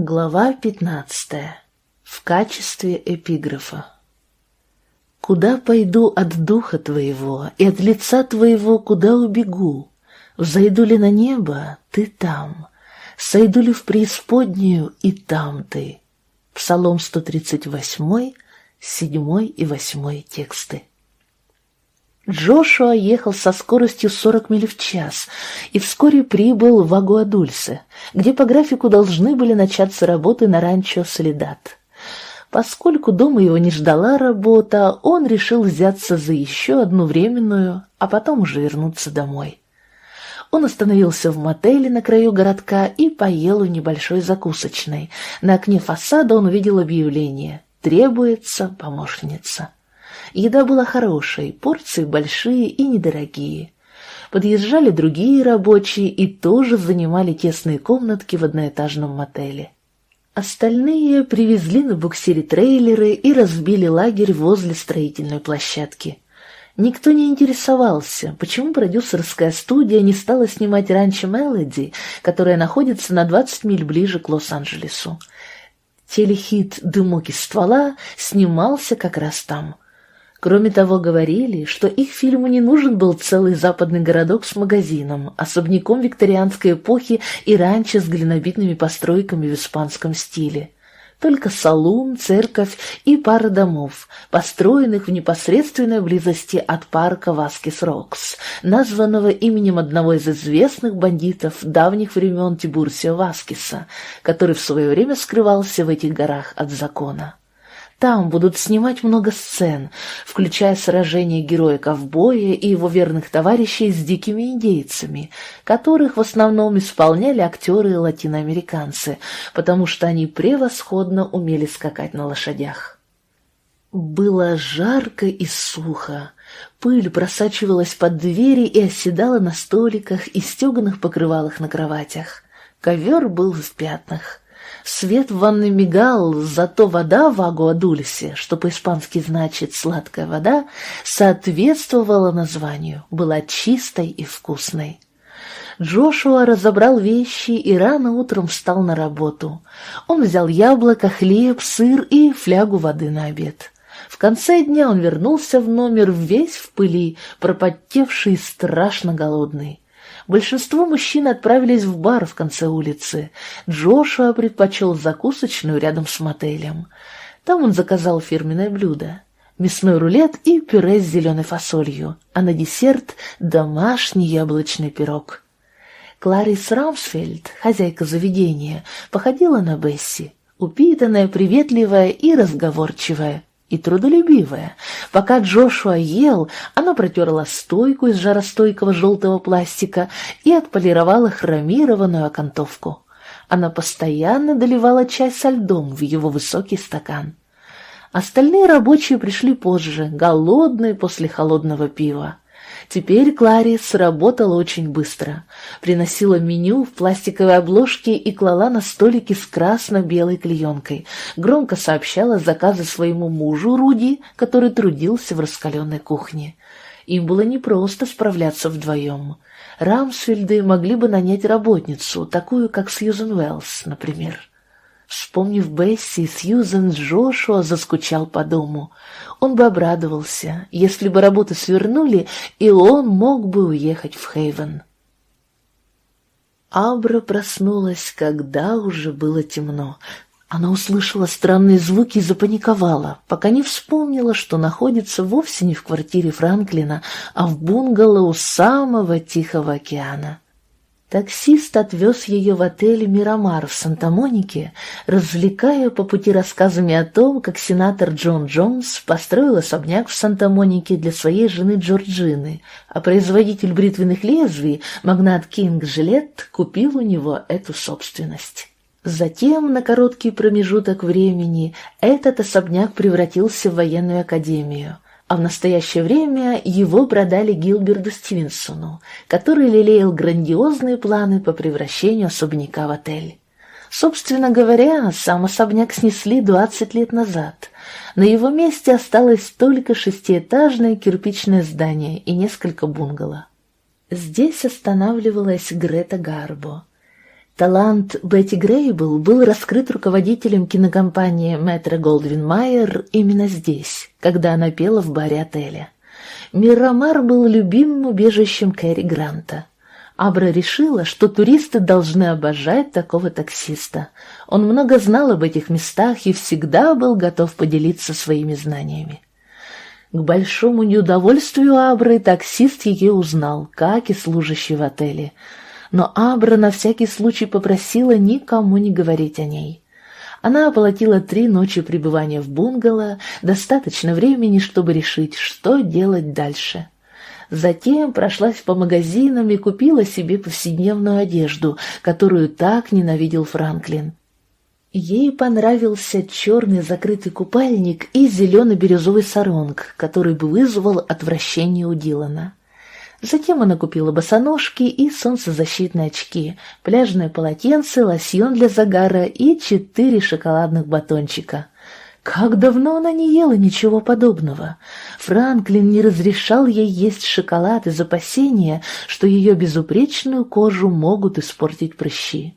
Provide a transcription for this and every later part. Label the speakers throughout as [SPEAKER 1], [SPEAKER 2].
[SPEAKER 1] Глава пятнадцатая. В качестве эпиграфа. Куда пойду от духа твоего, и от лица твоего куда убегу? Взойду ли на небо, ты там, сойду ли в преисподнюю, и там ты. Псалом 138, 7 и 8 тексты. Джошуа ехал со скоростью 40 миль в час и вскоре прибыл в Агуадульсе, где по графику должны были начаться работы на ранчо Солидат. Поскольку дома его не ждала работа, он решил взяться за еще одну временную, а потом уже вернуться домой. Он остановился в мотеле на краю городка и поел у небольшой закусочной. На окне фасада он увидел объявление «Требуется помощница». Еда была хорошей, порции большие и недорогие. Подъезжали другие рабочие и тоже занимали тесные комнатки в одноэтажном мотеле. Остальные привезли на буксире трейлеры и разбили лагерь возле строительной площадки. Никто не интересовался, почему продюсерская студия не стала снимать раньше Мелоди, которая находится на 20 миль ближе к Лос-Анджелесу. Телехит «Дымок из ствола» снимался как раз там – Кроме того, говорили, что их фильму не нужен был целый западный городок с магазином, особняком викторианской эпохи и ранчо с глинобитными постройками в испанском стиле. Только салун, церковь и пара домов, построенных в непосредственной близости от парка Васкис-Рокс, названного именем одного из известных бандитов давних времен Тибурсио Васкиса, который в свое время скрывался в этих горах от закона. Там будут снимать много сцен, включая сражение героя-ковбоя и его верных товарищей с дикими индейцами, которых в основном исполняли актеры и латиноамериканцы, потому что они превосходно умели скакать на лошадях. Было жарко и сухо. Пыль просачивалась под двери и оседала на столиках и стеганых покрывалах на кроватях. Ковер был в пятнах. Свет в ванной мигал, зато вода в Агуадульсе, что по-испански значит «сладкая вода», соответствовала названию, была чистой и вкусной. Джошуа разобрал вещи и рано утром встал на работу. Он взял яблоко, хлеб, сыр и флягу воды на обед. В конце дня он вернулся в номер весь в пыли, пропотевший и страшно голодный. Большинство мужчин отправились в бар в конце улицы. Джошуа предпочел закусочную рядом с мотелем. Там он заказал фирменное блюдо — мясной рулет и пюре с зеленой фасолью, а на десерт — домашний яблочный пирог. Кларис Рамсфельд, хозяйка заведения, походила на Бесси, упитанная, приветливая и разговорчивая и трудолюбивая. Пока Джошуа ел, она протерла стойку из жаростойкого желтого пластика и отполировала хромированную окантовку. Она постоянно доливала чай со льдом в его высокий стакан. Остальные рабочие пришли позже, голодные после холодного пива. Теперь Кларис работала очень быстро. Приносила меню в пластиковой обложке и клала на столике с красно-белой клеенкой. Громко сообщала заказы своему мужу Руди, который трудился в раскаленной кухне. Им было непросто справляться вдвоем. Рамсфельды могли бы нанять работницу, такую, как Сьюзен Уэллс, например. Вспомнив Бесси, Сьюзен Джошуа заскучал по дому. Он бы обрадовался, если бы работы свернули, и он мог бы уехать в Хейвен. Абра проснулась, когда уже было темно. Она услышала странные звуки и запаниковала, пока не вспомнила, что находится вовсе не в квартире Франклина, а в бунгало у самого Тихого океана. Таксист отвез ее в отель «Мирамар» в Санта-Монике, развлекая по пути рассказами о том, как сенатор Джон Джонс построил особняк в Санта-Монике для своей жены Джорджины, а производитель бритвенных лезвий, магнат Кинг Жилет, купил у него эту собственность. Затем, на короткий промежуток времени, этот особняк превратился в военную академию – а в настоящее время его продали Гилберду Стивенсону, который лелеял грандиозные планы по превращению особняка в отель. Собственно говоря, сам особняк снесли 20 лет назад. На его месте осталось только шестиэтажное кирпичное здание и несколько бунгало. Здесь останавливалась Грета Гарбо. Талант Бетти Грейбл был раскрыт руководителем кинокомпании Метро Голдвин Майер именно здесь, когда она пела в баре отеля. Мирамар был любимым убежищем Кэрри Гранта. Абра решила, что туристы должны обожать такого таксиста. Он много знал об этих местах и всегда был готов поделиться своими знаниями. К большому неудовольствию Абры таксист ее узнал, как и служащий в отеле. Но Абра на всякий случай попросила никому не говорить о ней. Она оплатила три ночи пребывания в бунгало, достаточно времени, чтобы решить, что делать дальше. Затем прошлась по магазинам и купила себе повседневную одежду, которую так ненавидел Франклин. Ей понравился черный закрытый купальник и зелено-бирюзовый саронг, который бы вызвал отвращение у Дилана. Затем она купила босоножки и солнцезащитные очки, пляжное полотенце, лосьон для загара и четыре шоколадных батончика. Как давно она не ела ничего подобного. Франклин не разрешал ей есть шоколад из опасения, что ее безупречную кожу могут испортить прыщи.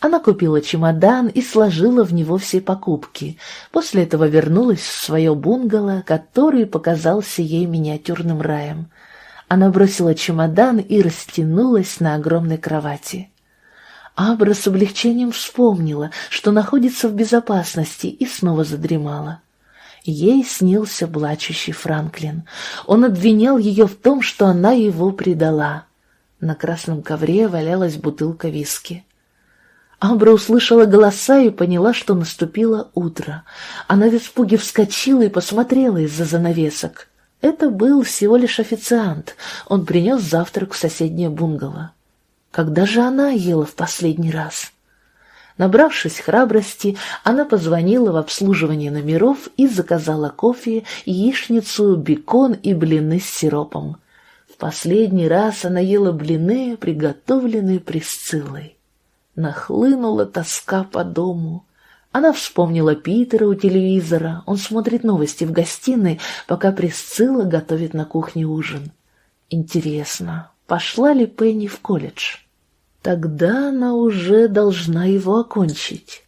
[SPEAKER 1] Она купила чемодан и сложила в него все покупки. После этого вернулась в свое бунгало, который показался ей миниатюрным раем. Она бросила чемодан и растянулась на огромной кровати. Абра с облегчением вспомнила, что находится в безопасности, и снова задремала. Ей снился плачущий Франклин. Он обвинял ее в том, что она его предала. На красном ковре валялась бутылка виски. Амбра услышала голоса и поняла, что наступило утро. Она в испуге вскочила и посмотрела из-за занавесок. Это был всего лишь официант. Он принес завтрак в соседнее бунгало. Когда же она ела в последний раз? Набравшись храбрости, она позвонила в обслуживание номеров и заказала кофе, яичницу, бекон и блины с сиропом. В последний раз она ела блины, приготовленные Присциллой. Нахлынула тоска по дому. Она вспомнила Питера у телевизора. Он смотрит новости в гостиной, пока Присцилла готовит на кухне ужин. Интересно, пошла ли Пенни в колледж? Тогда она уже должна его окончить.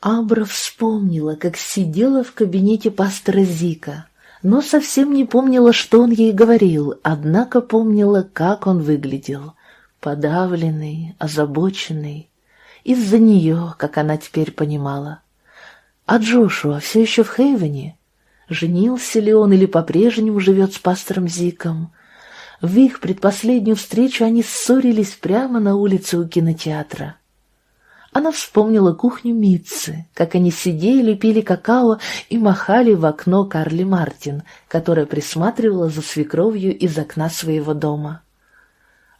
[SPEAKER 1] Абра вспомнила, как сидела в кабинете пастора Зика, но совсем не помнила, что он ей говорил, однако помнила, как он выглядел. Подавленный, озабоченный, из-за нее, как она теперь понимала. А Джошуа все еще в Хейвене? Женился ли он или по-прежнему живет с пастором Зиком? В их предпоследнюю встречу они ссорились прямо на улице у кинотеатра. Она вспомнила кухню Митцы, как они сидели, пили какао и махали в окно Карли Мартин, которая присматривала за свекровью из окна своего дома.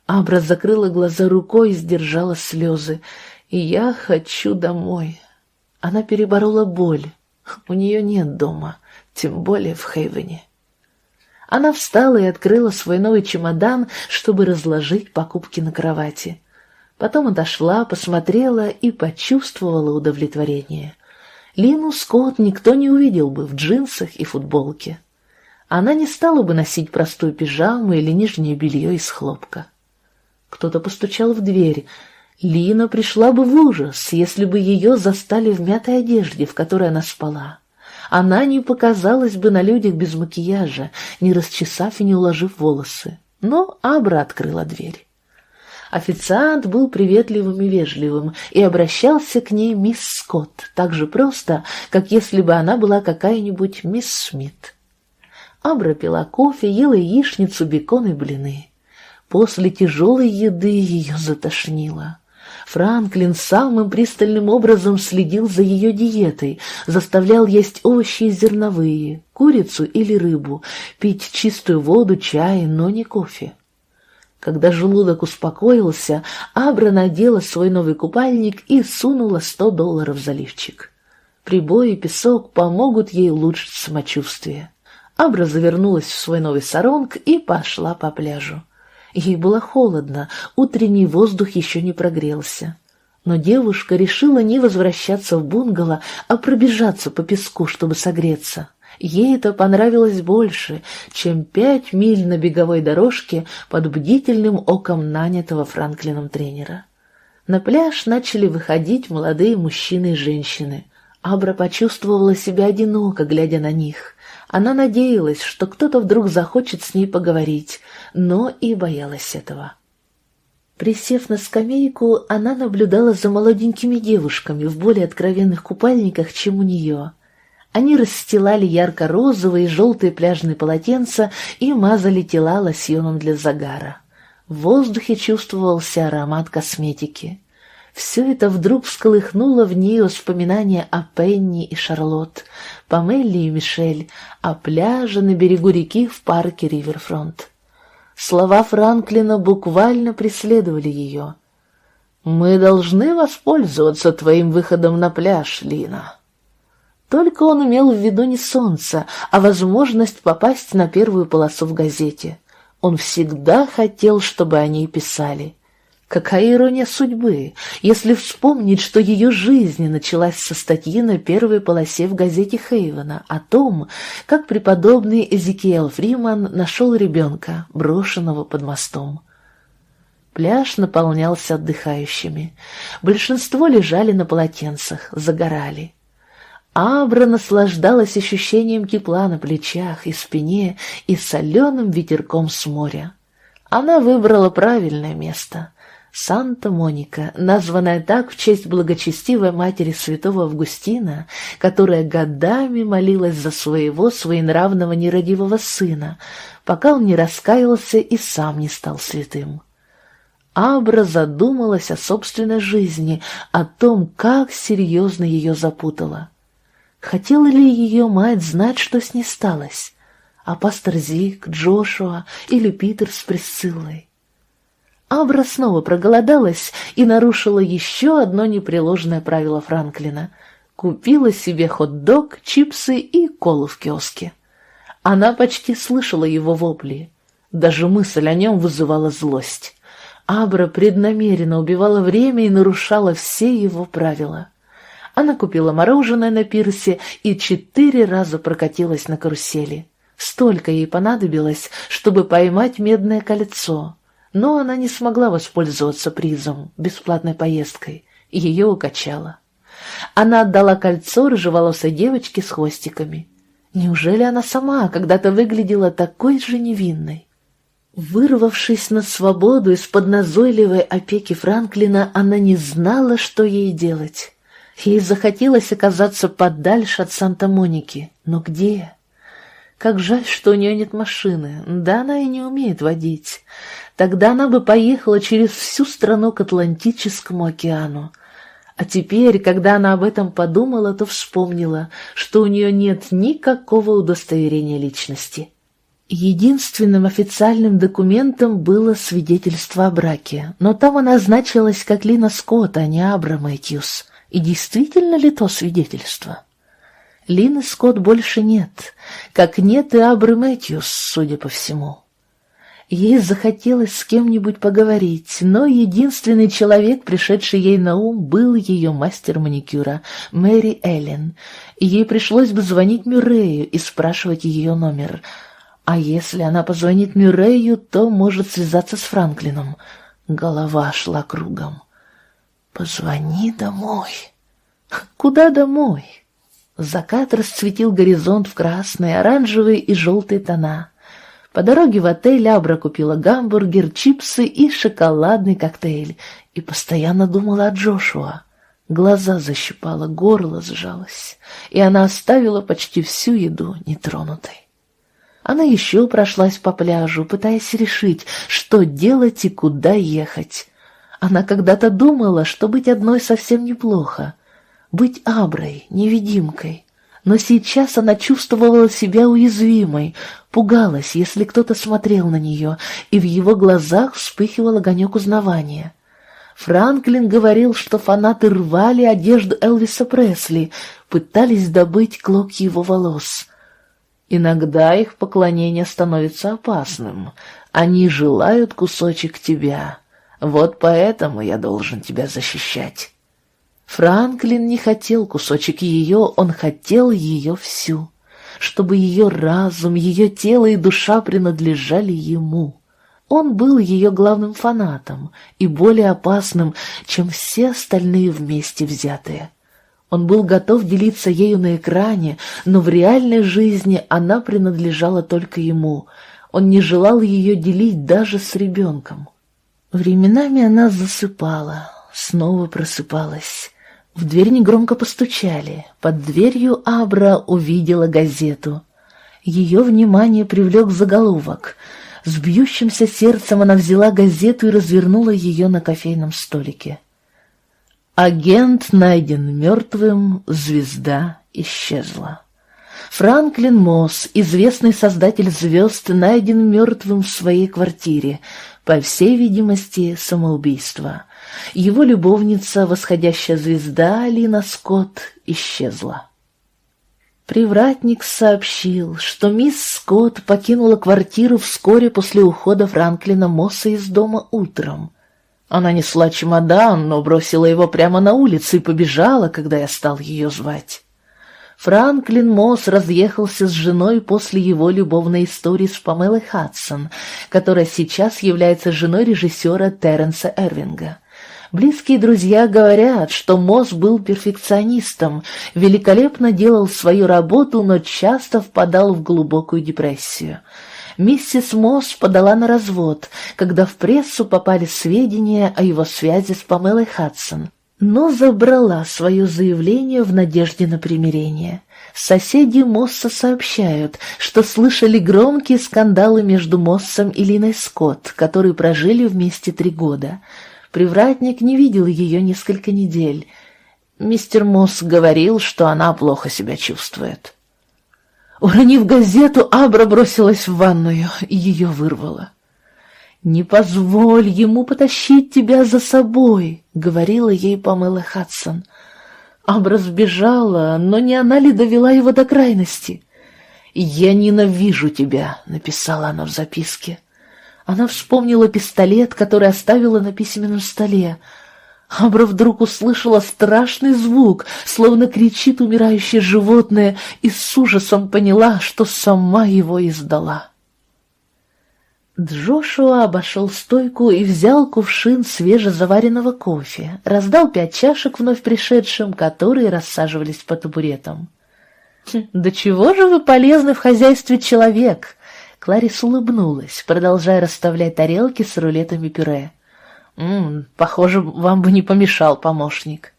[SPEAKER 1] Абра закрыла глаза рукой и сдержала слезы, я хочу домой. Она переборола боль. У нее нет дома, тем более в Хейвене. Она встала и открыла свой новый чемодан, чтобы разложить покупки на кровати. Потом отошла, посмотрела и почувствовала удовлетворение. Лину Скотт никто не увидел бы в джинсах и футболке. Она не стала бы носить простую пижаму или нижнее белье из хлопка. Кто-то постучал в дверь, Лина пришла бы в ужас, если бы ее застали в мятой одежде, в которой она спала. Она не показалась бы на людях без макияжа, не расчесав и не уложив волосы. Но Абра открыла дверь. Официант был приветливым и вежливым и обращался к ней мисс Скотт так же просто, как если бы она была какая-нибудь мисс Смит. Абра пила кофе, ела яичницу, бекон и блины. После тяжелой еды ее затошнило. Франклин самым пристальным образом следил за ее диетой, заставлял есть овощи и зерновые, курицу или рыбу, пить чистую воду, чай, но не кофе. Когда желудок успокоился, Абра надела свой новый купальник и сунула сто долларов за лифчик. Прибой и песок помогут ей улучшить самочувствие. Абра завернулась в свой новый саронг и пошла по пляжу. Ей было холодно, утренний воздух еще не прогрелся. Но девушка решила не возвращаться в бунгало, а пробежаться по песку, чтобы согреться. Ей это понравилось больше, чем пять миль на беговой дорожке под бдительным оком нанятого Франклином тренера. На пляж начали выходить молодые мужчины и женщины. Абра почувствовала себя одиноко, глядя на них. Она надеялась, что кто-то вдруг захочет с ней поговорить, но и боялась этого. Присев на скамейку, она наблюдала за молоденькими девушками в более откровенных купальниках, чем у нее. Они расстилали ярко-розовые и желтые пляжные полотенца и мазали тела лосьоном для загара. В воздухе чувствовался аромат косметики. Все это вдруг всколыхнуло в нее воспоминания о Пенни и Шарлотт, Памелли и Мишель, о пляже на берегу реки в парке Риверфронт. Слова Франклина буквально преследовали ее. «Мы должны воспользоваться твоим выходом на пляж, Лина». Только он имел в виду не солнце, а возможность попасть на первую полосу в газете. Он всегда хотел, чтобы о ней писали. Какая ирония судьбы, если вспомнить, что ее жизнь началась со статьи на первой полосе в газете Хейвена о том, как преподобный Эзекиэл Фриман нашел ребенка, брошенного под мостом. Пляж наполнялся отдыхающими. Большинство лежали на полотенцах, загорали. Абра наслаждалась ощущением тепла на плечах и спине и соленым ветерком с моря. Она выбрала правильное место — Санта-Моника, названная так в честь благочестивой матери святого Августина, которая годами молилась за своего своенравного нерадивого сына, пока он не раскаялся и сам не стал святым. Абра задумалась о собственной жизни, о том, как серьезно ее запутала. Хотела ли ее мать знать, что с ней сталось? А пастор Зик, Джошуа или Питер с Присциллой? Абра снова проголодалась и нарушила еще одно непреложное правило Франклина. Купила себе хот-дог, чипсы и колу в киоске. Она почти слышала его вопли. Даже мысль о нем вызывала злость. Абра преднамеренно убивала время и нарушала все его правила. Она купила мороженое на пирсе и четыре раза прокатилась на карусели. Столько ей понадобилось, чтобы поймать медное кольцо, но она не смогла воспользоваться призом, бесплатной поездкой, и ее укачало. Она отдала кольцо рыжеволосой девочке с хвостиками. Неужели она сама когда-то выглядела такой же невинной? Вырвавшись на свободу из-под назойливой опеки Франклина, она не знала, что ей делать. Ей захотелось оказаться подальше от Санта-Моники. Но где? Как жаль, что у нее нет машины. Да она и не умеет водить. Тогда она бы поехала через всю страну к Атлантическому океану. А теперь, когда она об этом подумала, то вспомнила, что у нее нет никакого удостоверения личности. Единственным официальным документом было свидетельство о браке, но там она значилась как Лина Скотт, а не Абра Мэтьюс. И действительно ли то свидетельство? Лины Скотт больше нет, как нет и Абры Мэтьюс, судя по всему. Ей захотелось с кем-нибудь поговорить, но единственный человек, пришедший ей на ум, был ее мастер маникюра, Мэри Эллен, ей пришлось бы звонить Мюррею и спрашивать ее номер. А если она позвонит Мюррею, то может связаться с Франклином. Голова шла кругом. «Позвони домой». «Куда домой?» Закат расцветил горизонт в красные, оранжевые и желтые тона. По дороге в отель Абра купила гамбургер, чипсы и шоколадный коктейль и постоянно думала о Джошуа. Глаза защипала, горло сжалось, и она оставила почти всю еду нетронутой. Она еще прошлась по пляжу, пытаясь решить, что делать и куда ехать. Она когда-то думала, что быть одной совсем неплохо, быть Аброй, невидимкой. Но сейчас она чувствовала себя уязвимой, пугалась, если кто-то смотрел на нее, и в его глазах вспыхивал огонек узнавания. Франклин говорил, что фанаты рвали одежду Элвиса Пресли, пытались добыть клок его волос. Иногда их поклонение становится опасным. Они желают кусочек тебя. Вот поэтому я должен тебя защищать. Франклин не хотел кусочек ее, он хотел ее всю, чтобы ее разум, ее тело и душа принадлежали ему. Он был ее главным фанатом и более опасным, чем все остальные вместе взятые. Он был готов делиться ею на экране, но в реальной жизни она принадлежала только ему. Он не желал ее делить даже с ребенком. Временами она засыпала, снова просыпалась. В дверь негромко постучали. Под дверью Абра увидела газету. Ее внимание привлек заголовок. С бьющимся сердцем она взяла газету и развернула ее на кофейном столике. Агент найден мертвым, звезда исчезла. Франклин Мосс, известный создатель звезд, найден мертвым в своей квартире, по всей видимости, самоубийство. Его любовница, восходящая звезда Алина Скотт, исчезла. Привратник сообщил, что мисс Скотт покинула квартиру вскоре после ухода Франклина Мосса из дома утром. Она несла чемодан, но бросила его прямо на улице и побежала, когда я стал ее звать. Франклин Мосс разъехался с женой после его любовной истории с Памелой Хадсон, которая сейчас является женой режиссера Терренса Эрвинга. Близкие друзья говорят, что Мосс был перфекционистом, великолепно делал свою работу, но часто впадал в глубокую депрессию – миссис Мосс подала на развод, когда в прессу попали сведения о его связи с Памелой Хадсон, но забрала свое заявление в надежде на примирение. Соседи Мосса сообщают, что слышали громкие скандалы между Моссом и Линой Скотт, которые прожили вместе три года. Привратник не видел ее несколько недель. Мистер Мосс говорил, что она плохо себя чувствует. Уронив газету, Абра бросилась в ванную и ее вырвала. «Не позволь ему потащить тебя за собой», — говорила ей Памела Хадсон. Абра сбежала, но не она ли довела его до крайности? «Я ненавижу тебя», — написала она в записке. Она вспомнила пистолет, который оставила на письменном столе. Абра вдруг услышала страшный звук, словно кричит умирающее животное, и с ужасом поняла, что сама его издала. Джошуа обошел стойку и взял кувшин свежезаваренного кофе, раздал пять чашек вновь пришедшим, которые рассаживались по табуретам. «Хм, «Да чего же вы полезны в хозяйстве человек?» Кларис улыбнулась, продолжая расставлять тарелки с рулетами пюре. «М -м, похоже, вам бы не помешал помощник».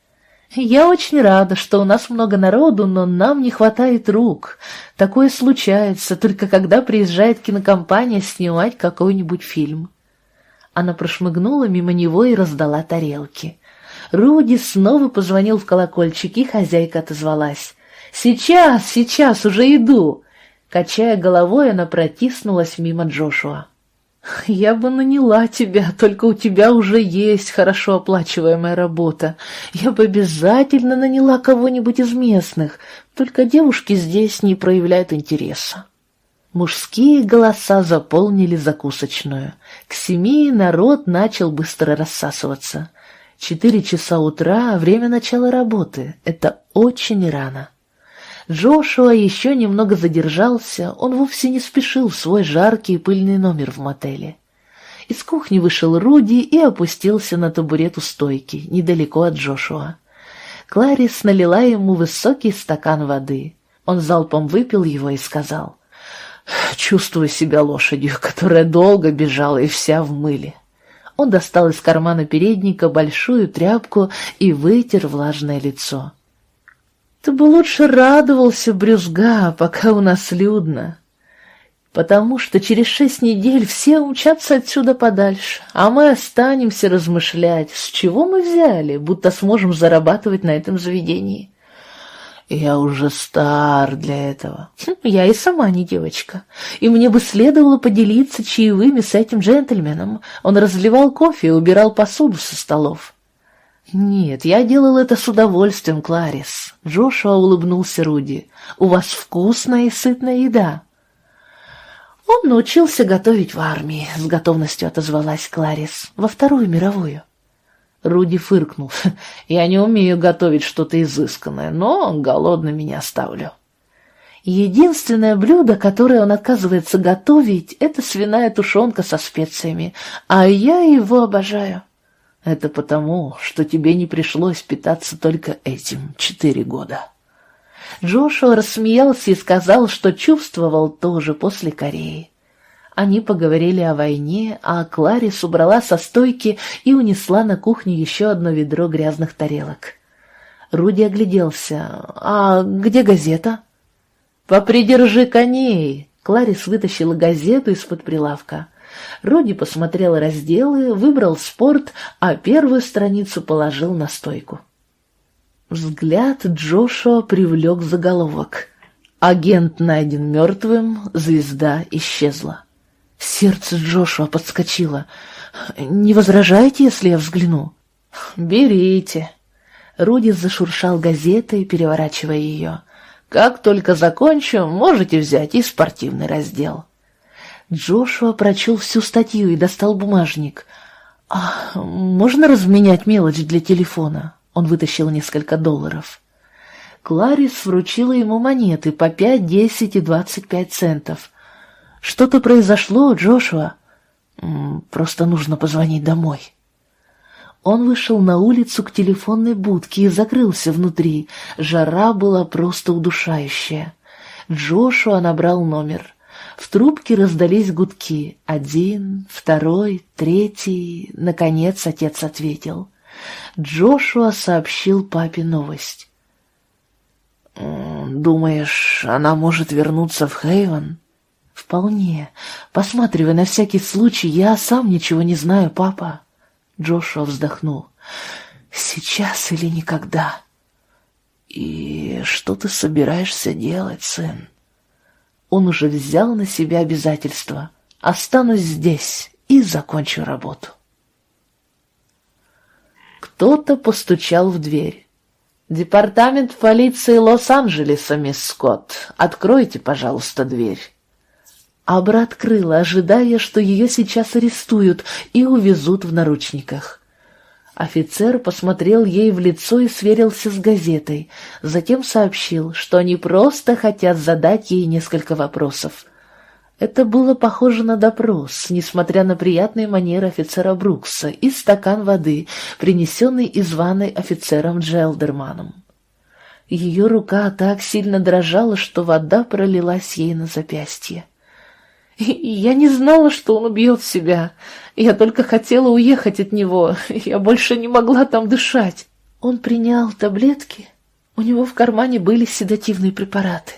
[SPEAKER 1] «Я очень рада, что у нас много народу, но нам не хватает рук. Такое случается, только когда приезжает кинокомпания снимать какой-нибудь фильм». Она прошмыгнула мимо него и раздала тарелки. Руди снова позвонил в колокольчик, и хозяйка отозвалась. «Сейчас, сейчас, уже иду!» Качая головой, она протиснулась мимо Джошуа. «Я бы наняла тебя, только у тебя уже есть хорошо оплачиваемая работа. Я бы обязательно наняла кого-нибудь из местных, только девушки здесь не проявляют интереса». Мужские голоса заполнили закусочную. К семи народ начал быстро рассасываться. Четыре часа утра — время начала работы. Это очень рано. Джошуа еще немного задержался, он вовсе не спешил в свой жаркий и пыльный номер в мотеле. Из кухни вышел Руди и опустился на табурет у стойки, недалеко от Джошуа. Кларис налила ему высокий стакан воды. Он залпом выпил его и сказал, «Чувствую себя лошадью, которая долго бежала и вся в мыле». Он достал из кармана передника большую тряпку и вытер влажное лицо. Ты бы лучше радовался, брюзга, пока у нас людно. Потому что через шесть недель все умчатся отсюда подальше, а мы останемся размышлять, с чего мы взяли, будто сможем зарабатывать на этом заведении. Я уже стар для этого. Хм, я и сама не девочка. И мне бы следовало поделиться чаевыми с этим джентльменом. Он разливал кофе и убирал посуду со столов. «Нет, я делал это с удовольствием, Кларис». Джошуа улыбнулся Руди. «У вас вкусная и сытная еда». «Он научился готовить в армии», — с готовностью отозвалась Кларис, — «во Вторую мировую». Руди фыркнул. «Я не умею готовить что-то изысканное, но голодно меня оставлю». Единственное блюдо, которое он отказывается готовить, это свиная тушенка со специями, а я его обожаю. Это потому, что тебе не пришлось питаться только этим четыре года. Джошуа рассмеялся и сказал, что чувствовал тоже после Кореи. Они поговорили о войне, а Кларис убрала со стойки и унесла на кухню еще одно ведро грязных тарелок. Руди огляделся. «А где газета?» «Попридержи коней!» Кларис вытащила газету из-под прилавка. Руди посмотрел разделы, выбрал спорт, а первую страницу положил на стойку. Взгляд Джошуа привлек заголовок. Агент найден мертвым, звезда исчезла. Сердце Джошуа подскочило. «Не возражаете, если я взгляну?» «Берите». Руди зашуршал газетой, переворачивая ее. «Как только закончу, можете взять и спортивный раздел». Джошуа прочел всю статью и достал бумажник. «А можно разменять мелочь для телефона?» Он вытащил несколько долларов. Кларис вручила ему монеты по пять, десять и двадцать пять центов. «Что-то произошло, Джошуа?» «Просто нужно позвонить домой». Он вышел на улицу к телефонной будке и закрылся внутри. Жара была просто удушающая. Джошуа набрал номер. В трубке раздались гудки. Один, второй, третий. Наконец отец ответил. Джошуа сообщил папе новость. «Думаешь, она может вернуться в Хейвен?» «Вполне. Посматривай на всякий случай, я сам ничего не знаю, папа». Джошуа вздохнул. «Сейчас или никогда?» «И что ты собираешься делать, сын?» Он уже взял на себя обязательства. «Останусь здесь и закончу работу». Кто-то постучал в дверь. «Департамент полиции Лос-Анджелеса, мисс Скотт, откройте, пожалуйста, дверь». Абра открыла, ожидая, что ее сейчас арестуют и увезут в наручниках. Офицер посмотрел ей в лицо и сверился с газетой, затем сообщил, что они просто хотят задать ей несколько вопросов. Это было похоже на допрос, несмотря на приятные манеры офицера Брукса и стакан воды, принесенный из ванной офицером Джелдерманом. Ее рука так сильно дрожала, что вода пролилась ей на запястье. Я не знала, что он убьет себя. Я только хотела уехать от него. Я больше не могла там дышать. Он принял таблетки. У него в кармане были седативные препараты.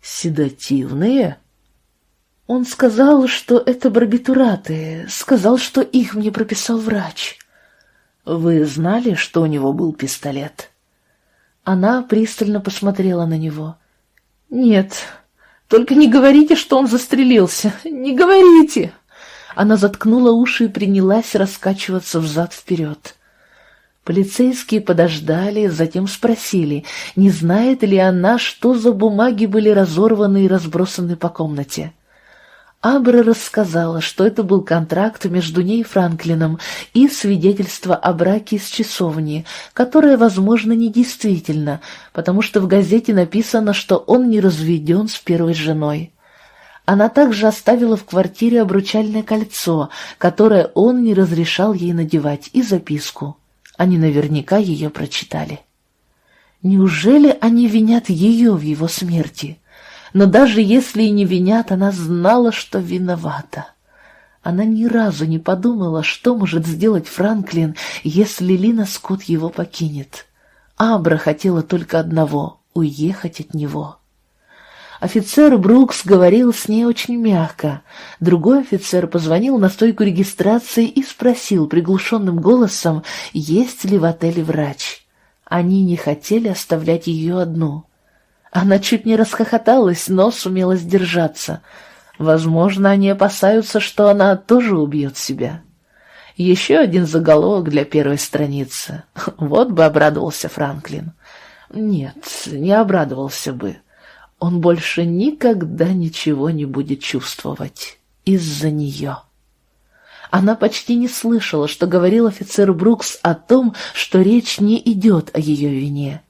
[SPEAKER 2] Седативные?
[SPEAKER 1] Он сказал, что это барбитураты. Сказал, что их мне прописал врач.
[SPEAKER 2] Вы знали, что у него был пистолет?
[SPEAKER 1] Она пристально посмотрела на него. Нет, только не говорите, что он застрелился. Не говорите!» Она заткнула уши и принялась раскачиваться взад-вперед. Полицейские подождали, затем спросили, не знает ли она, что за бумаги были разорваны и разбросаны по комнате. Абра рассказала, что это был контракт между ней и Франклином и свидетельство о браке с часовни, которое, возможно, недействительно, потому что в газете написано, что он не разведен с первой женой. Она также оставила в квартире обручальное кольцо, которое он не разрешал ей надевать, и записку. Они наверняка ее прочитали. Неужели они винят ее в его смерти? Но даже если и не винят, она знала, что виновата. Она ни разу не подумала, что может сделать Франклин, если Лина Скотт его покинет. Абра хотела только одного — уехать от него. Офицер Брукс говорил с ней очень мягко. Другой офицер позвонил на стойку регистрации и спросил приглушенным голосом, есть ли в отеле врач. Они не хотели оставлять ее одну. Она чуть не расхохоталась, но сумела сдержаться. Возможно, они опасаются, что она тоже убьет себя. Еще один заголовок для первой страницы. Вот бы обрадовался Франклин. Нет, не обрадовался бы. Он больше никогда ничего не будет чувствовать из-за нее. Она почти не слышала, что говорил офицер Брукс о том, что речь не идет о ее вине.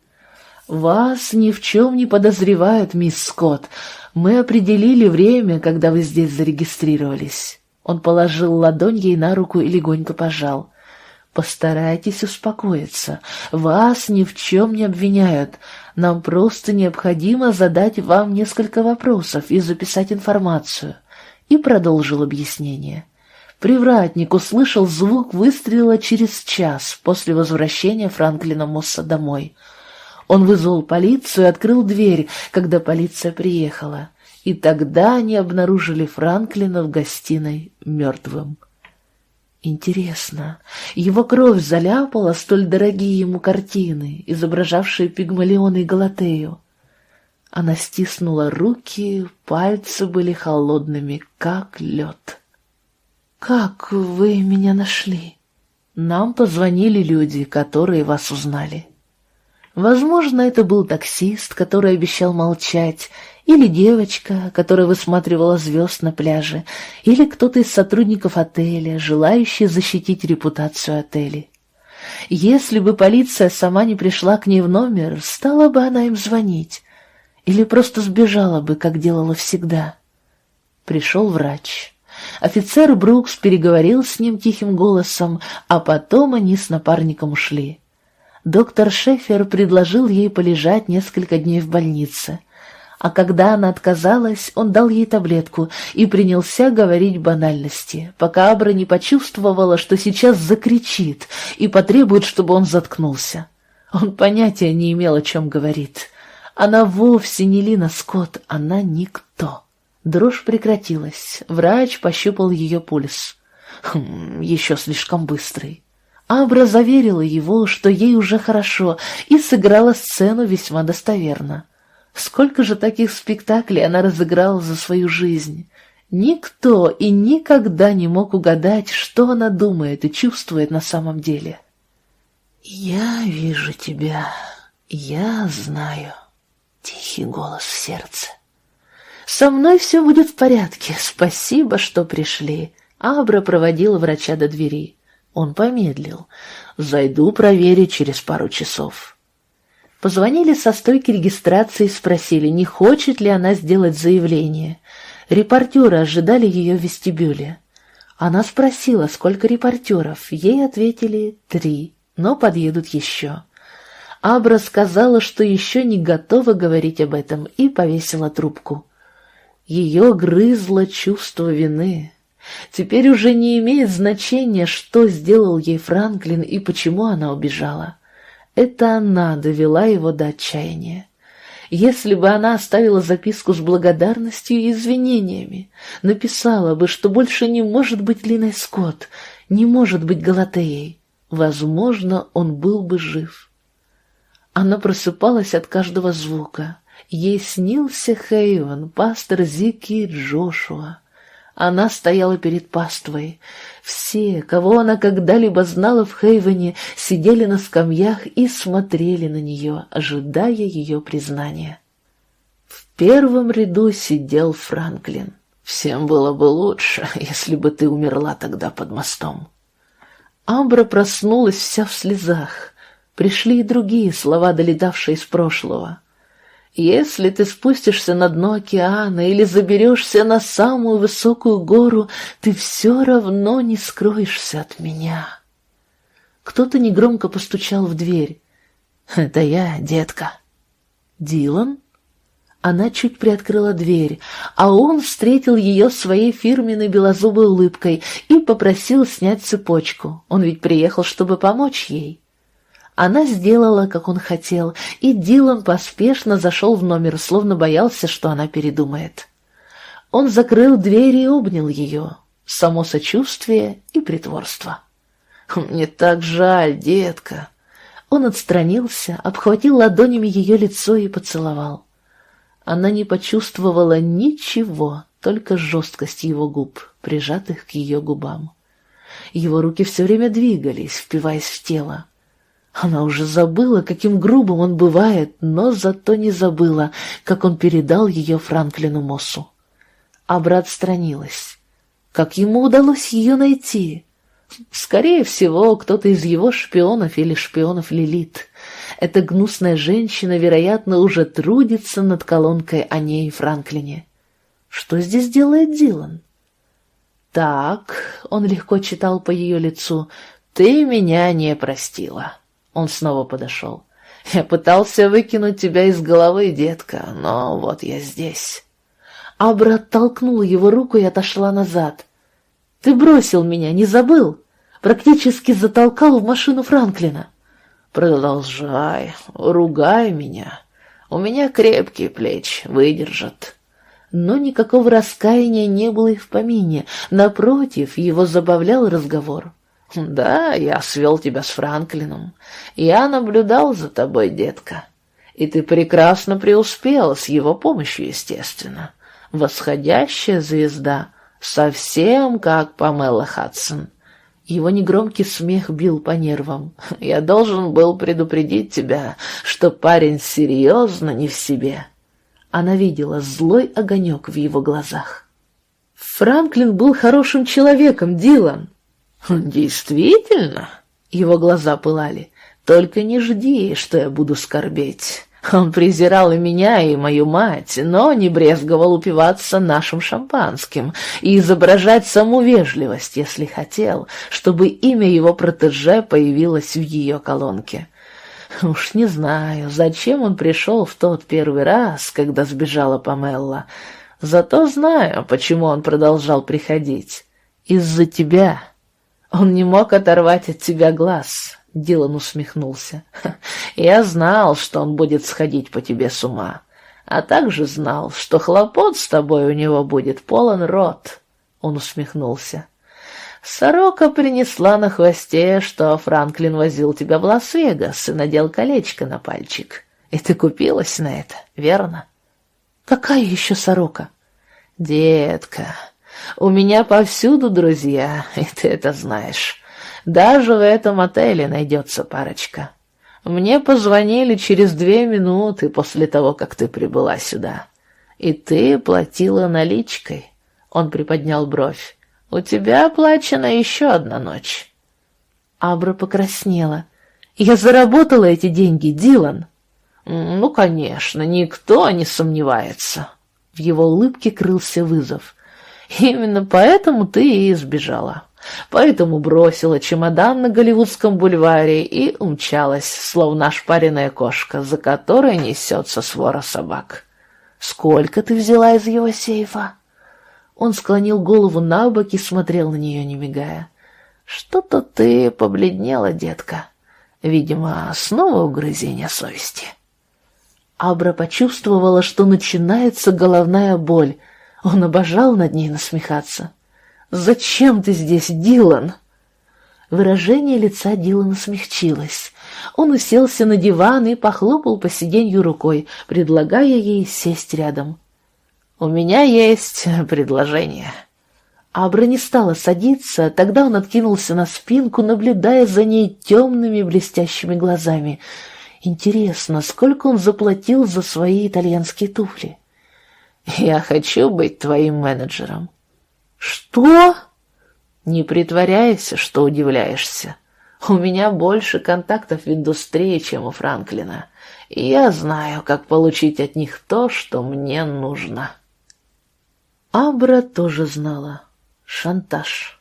[SPEAKER 1] «Вас ни в чем не подозревают, мисс Скотт. Мы определили время, когда вы здесь зарегистрировались». Он положил ладонь ей на руку и легонько пожал. «Постарайтесь успокоиться. Вас ни в чем не обвиняют. Нам просто необходимо задать вам несколько вопросов и записать информацию». И продолжил объяснение. Привратник услышал звук выстрела через час после возвращения Франклина Мосса домой — он вызвал полицию и открыл дверь, когда полиция приехала. И тогда они обнаружили Франклина в гостиной мертвым. Интересно, его кровь заляпала столь дорогие ему картины, изображавшие Пигмалиона и Галатею. Она стиснула руки, пальцы были холодными, как лед. «Как вы меня нашли?» «Нам позвонили люди, которые вас узнали». Возможно, это был таксист, который обещал молчать, или девочка, которая высматривала звезд на пляже, или кто-то из сотрудников отеля, желающий защитить репутацию отеля. Если бы полиция сама не пришла к ней в номер, стала бы она им звонить, или просто сбежала бы, как делала всегда. Пришел врач. Офицер Брукс переговорил с ним тихим голосом, а потом они с напарником ушли. Доктор Шефер предложил ей полежать несколько дней в больнице. А когда она отказалась, он дал ей таблетку и принялся говорить банальности, пока Абра не почувствовала, что сейчас закричит и потребует, чтобы он заткнулся. Он понятия не имел, о чем говорит. Она вовсе не Лина Скотт, она никто. Дрожь прекратилась, врач пощупал ее пульс. Хм, еще слишком быстрый. Абра заверила его, что ей уже хорошо, и сыграла сцену весьма достоверно. Сколько же таких спектаклей она разыграла за свою жизнь? Никто и никогда не мог угадать, что она думает и чувствует на самом деле. «Я вижу тебя, я знаю», — тихий голос в сердце. «Со мной все будет в порядке, спасибо, что пришли». Абра проводила врача до двери. Он помедлил. «Зайду проверить через пару часов». Позвонили со стойки регистрации и спросили, не хочет ли она сделать заявление. Репортеры ожидали ее в вестибюле. Она спросила, сколько репортеров. Ей ответили «три», но подъедут еще. Абра сказала, что еще не готова говорить об этом, и повесила трубку. Ее грызло чувство вины. Теперь уже не имеет значения, что сделал ей Франклин и почему она убежала. Это она довела его до отчаяния. Если бы она оставила записку с благодарностью и извинениями, написала бы, что больше не может быть Линой Скотт, не может быть Галатеей, возможно, он был бы жив. Она просыпалась от каждого звука. Ей снился Хейвен, пастор Зики Джошуа. Она стояла перед паствой. Все, кого она когда-либо знала в Хейвене, сидели на скамьях и смотрели на нее, ожидая ее признания. В первом ряду сидел Франклин. «Всем было бы лучше, если бы ты умерла тогда под мостом». Амбра проснулась вся в слезах. Пришли и другие слова, долетавшие из прошлого. Если ты спустишься на дно океана или заберешься на самую высокую гору, ты все равно не скроешься от меня. Кто-то негромко постучал в дверь. «Это я, детка». «Дилан?» Она чуть приоткрыла дверь, а он встретил ее своей фирменной белозубой улыбкой и попросил снять цепочку. Он ведь приехал, чтобы помочь ей. Она сделала, как он хотел, и Дилан поспешно зашел в номер, словно боялся, что она передумает. Он закрыл дверь и обнял ее. Само сочувствие и притворство. «Мне так жаль, детка!» Он отстранился, обхватил ладонями ее лицо и поцеловал. Она не почувствовала ничего, только жесткость его губ, прижатых к ее губам. Его руки все время двигались, впиваясь в тело. Она уже забыла, каким грубым он бывает, но зато не забыла, как он передал ее Франклину Моссу. А брат странилась. Как ему удалось ее найти? Скорее всего, кто-то из его шпионов или шпионов Лилит. Эта гнусная женщина, вероятно, уже трудится над колонкой о ней и Франклине. Что здесь делает Дилан? «Так», — он легко читал по ее лицу, — «ты меня не простила». Он снова подошел. «Я пытался выкинуть тебя из головы, детка, но вот я здесь». Абра оттолкнула его руку и отошла назад. «Ты бросил меня, не забыл?» Практически затолкал в машину Франклина. «Продолжай, ругай меня. У меня крепкие плечи, выдержат». Но никакого раскаяния не было и в помине. Напротив, его забавлял разговор. «Да, я свел тебя с Франклином. Я наблюдал за тобой, детка. И ты прекрасно преуспела с его помощью, естественно. Восходящая звезда, совсем как Памела Хадсон». Его негромкий смех бил по нервам. «Я должен был предупредить тебя, что парень серьезно не в себе». Она видела злой огонек в его глазах. «Франклин был хорошим человеком, Дилан». «Действительно?» Его глаза пылали. «Только не жди, что я буду скорбеть. Он презирал и меня, и мою мать, но не брезговал упиваться нашим шампанским и изображать саму вежливость, если хотел, чтобы имя его протеже появилось в ее колонке. Уж не знаю, зачем он пришел в тот первый раз, когда сбежала Памелла. Зато знаю, почему он продолжал приходить. Из-за тебя. Он не мог оторвать от тебя глаз. Дилан усмехнулся. Я знал, что он будет сходить по тебе с ума. А также знал, что хлопот с тобой у него будет полон рот. Он усмехнулся. Сорока принесла на хвосте, что Франклин возил тебя в Лас-Вегас и надел колечко на пальчик. И ты купилась на это, верно? Какая еще сорока? Детка, у меня повсюду друзья, и ты это знаешь. Даже в этом отеле найдется парочка. Мне позвонили через две минуты после того, как ты прибыла сюда. И ты платила наличкой. Он приподнял бровь. «У тебя оплачена еще одна ночь». Абра покраснела. «Я заработала эти деньги, Дилан». «Ну, конечно, никто не сомневается». В его улыбке крылся вызов. «Именно поэтому ты и избежала. Поэтому бросила чемодан на Голливудском бульваре и умчалась, словно ошпаренная кошка, за которой несется свора собак. Сколько ты взяла из его сейфа?» Он склонил голову на бок и смотрел на нее, не мигая. «Что-то ты побледнела, детка. Видимо, снова угрызение совести». Абра почувствовала, что начинается головная боль. Он обожал над ней насмехаться. «Зачем ты здесь, Дилан?» Выражение лица Дилана смягчилось. Он уселся на диван и похлопал по сиденью рукой, предлагая ей сесть рядом. «У меня есть предложение». Абра не стала садиться, тогда он откинулся на спинку, наблюдая за ней темными блестящими глазами. Интересно, сколько он заплатил за свои итальянские туфли? «Я хочу быть твоим менеджером». «Что?» «Не притворяйся, что удивляешься. У меня больше контактов в индустрии, чем у Франклина, и я знаю, как получить от них то, что мне нужно». Абра тоже знала. Шантаж.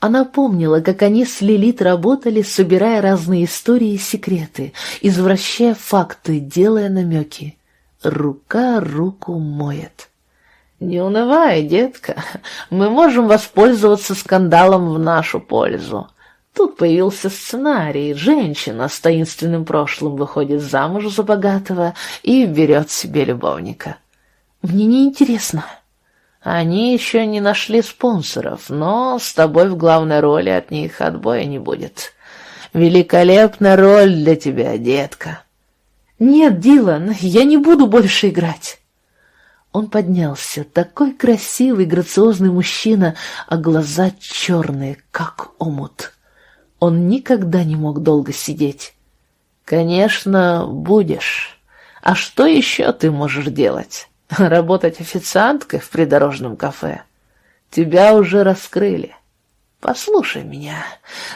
[SPEAKER 1] Она помнила, как они с Лилит работали, собирая разные истории и секреты, извращая факты, делая намеки. Рука руку моет. «Не унывай, детка, мы можем воспользоваться скандалом в нашу пользу. Тут появился сценарий. Женщина с таинственным прошлым выходит замуж за богатого и берет себе любовника. Мне не интересно. Они еще не нашли спонсоров, но с тобой в главной роли от них отбоя не будет. Великолепная роль для тебя, детка. Нет, Дилан, я не буду больше играть. Он поднялся, такой красивый, грациозный мужчина, а глаза черные, как омут. Он никогда не мог долго сидеть. Конечно, будешь. А что еще ты можешь делать? Работать официанткой в придорожном кафе. Тебя уже раскрыли. Послушай меня.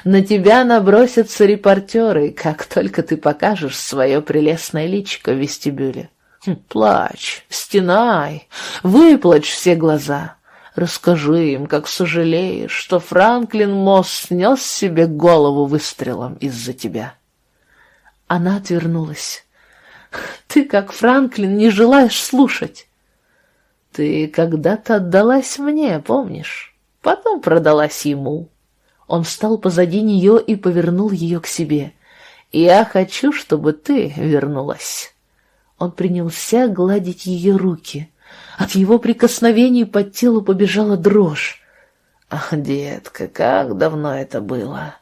[SPEAKER 1] На тебя набросятся репортеры, как только ты покажешь свое прелестное личико в вестибюле. Хм, плачь, стенай, выплачь все глаза. Расскажи им, как сожалеешь, что Франклин Мосс снес себе голову выстрелом из-за тебя. Она отвернулась. Ты, как Франклин, не желаешь слушать. Ты когда-то отдалась мне, помнишь? Потом продалась ему. Он встал позади нее и повернул ее к себе. Я хочу, чтобы ты вернулась. Он принялся гладить ее руки. От его прикосновений по телу побежала дрожь. Ах, детка, как давно это было!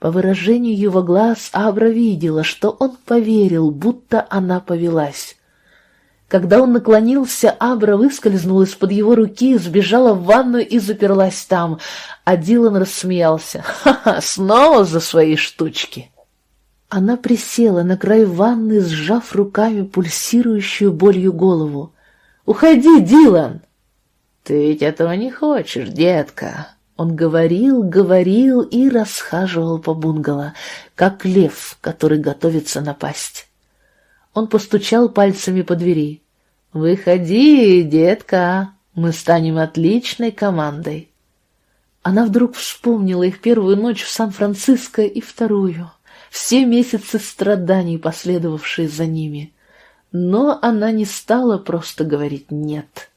[SPEAKER 1] По выражению его глаз Абра видела, что он поверил, будто она повелась. Когда он наклонился, Абра выскользнула из-под его руки, сбежала в ванную и заперлась там, а Дилан рассмеялся. «Ха-ха, снова за свои штучки!» Она присела на край ванны, сжав руками пульсирующую болью голову. «Уходи, Дилан!» «Ты ведь этого не хочешь, детка!» Он говорил, говорил и расхаживал по бунгало, как лев, который готовится напасть. Он постучал пальцами по двери. «Выходи, детка, мы станем отличной командой». Она вдруг вспомнила их первую ночь в Сан-Франциско и вторую, все месяцы страданий, последовавшие за ними. Но она не стала просто говорить «нет».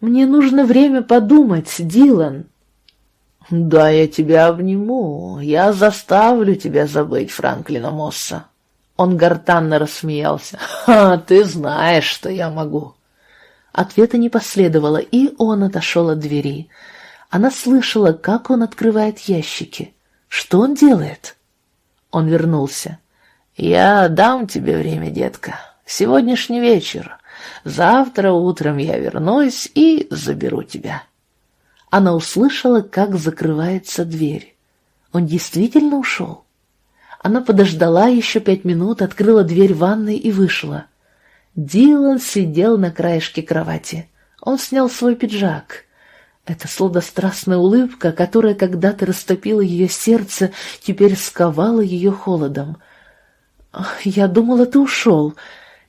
[SPEAKER 1] «Мне нужно время подумать, Дилан», «Да, я тебя обниму. Я заставлю тебя забыть Франклина Мосса». Он гортанно рассмеялся. «Ха, ты знаешь, что я могу». Ответа не последовало, и он отошел от двери. Она слышала, как он открывает ящики. Что он делает? Он вернулся. «Я дам тебе время, детка. Сегодняшний вечер. Завтра утром я вернусь и заберу тебя» она услышала, как закрывается дверь. Он действительно ушел. Она подождала еще пять минут, открыла дверь ванной и вышла. Дилан сидел на краешке кровати. Он снял свой пиджак. Эта сладострастная улыбка, которая когда-то растопила ее сердце, теперь сковала ее холодом. «Я думала, ты ушел».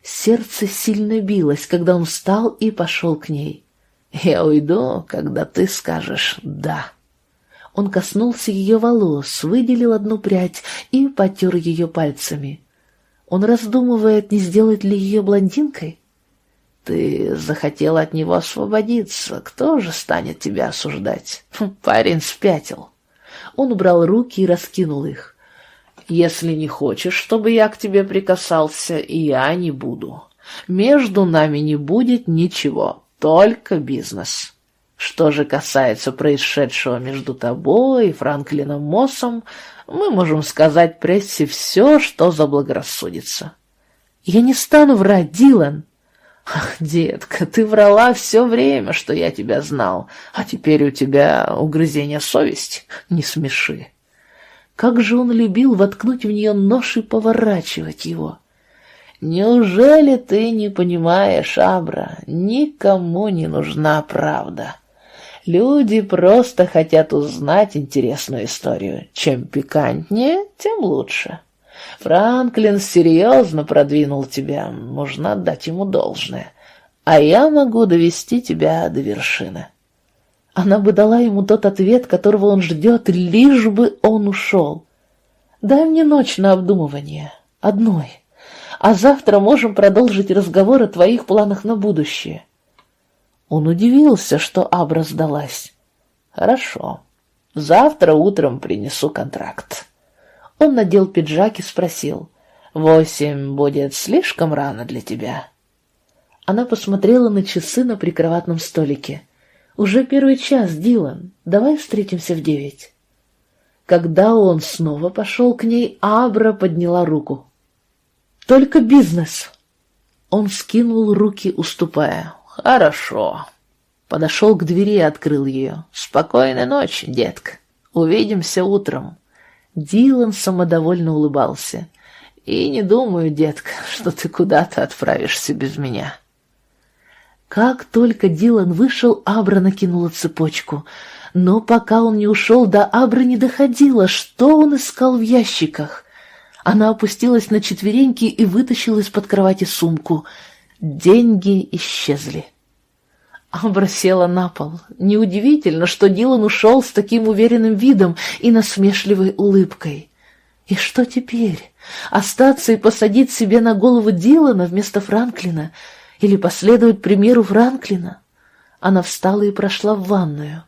[SPEAKER 1] Сердце сильно билось, когда он встал и пошел к ней. Я уйду, когда ты скажешь «да». Он коснулся ее волос, выделил одну прядь и потер ее пальцами. Он раздумывает, не сделать ли ее блондинкой. Ты захотел от него освободиться, кто же станет тебя осуждать? Хм, парень спятил. Он убрал руки и раскинул их. Если не хочешь, чтобы я к тебе прикасался, я не буду. Между нами не будет ничего, только бизнес. Что же касается происшедшего между тобой и Франклином Моссом, мы можем сказать прессе все, что заблагорассудится. Я не стану врать, Дилан. Ах, детка, ты врала все время, что я тебя знал, а теперь у тебя угрызение совести. Не смеши. Как же он любил воткнуть в нее нож и поворачивать его. Неужели ты не понимаешь, Абра? Никому не нужна правда. Люди просто хотят узнать интересную историю. Чем пикантнее, тем лучше. Франклин серьезно продвинул тебя, нужно отдать ему должное. А я могу довести тебя до вершины. Она бы дала ему тот ответ, которого он ждет, лишь бы он ушел. Дай мне ночь на обдумывание. Одной а завтра можем продолжить разговор о твоих планах на будущее». Он удивился, что Абра сдалась. «Хорошо. Завтра утром принесу контракт». Он надел пиджак и спросил. «Восемь будет слишком рано для тебя?» Она посмотрела на часы на прикроватном столике. «Уже первый час, Дилан. Давай встретимся в девять». Когда он снова пошел к ней, Абра подняла руку. Только бизнес. Он скинул руки, уступая. Хорошо. Подошел к двери и открыл ее. Спокойной ночи, детка. Увидимся утром. Дилан самодовольно улыбался. И не думаю, детка, что ты куда-то отправишься без меня. Как только Дилан вышел, Абра накинула цепочку. Но пока он не ушел, до Абры не доходило, что он искал в ящиках. Она опустилась на четвереньки и вытащила из-под кровати сумку. Деньги исчезли. Абра села на пол. Неудивительно, что Дилан ушел с таким уверенным видом и насмешливой улыбкой. И что теперь? Остаться и посадить себе на голову Дилана вместо Франклина? Или последовать примеру Франклина? Она встала и прошла в ванную.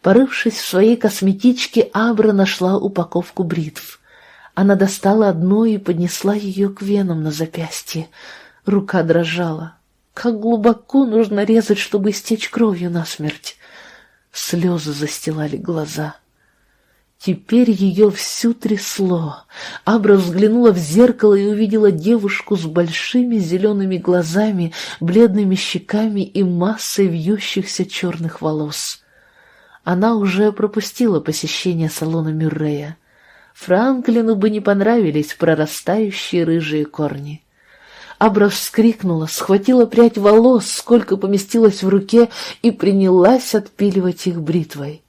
[SPEAKER 1] Порывшись в своей косметичке, Абра нашла упаковку бритв. Она достала одну и поднесла ее к венам на запястье. Рука дрожала. Как глубоко нужно резать, чтобы истечь кровью насмерть. Слезы застилали глаза. Теперь ее всю трясло. Абра взглянула в зеркало и увидела девушку с большими зелеными глазами, бледными щеками и массой вьющихся черных волос. Она уже пропустила посещение салона Мюррея. Франклину бы не понравились прорастающие рыжие корни. Абра вскрикнула, схватила прядь волос, сколько поместилось в руке, и принялась отпиливать их бритвой.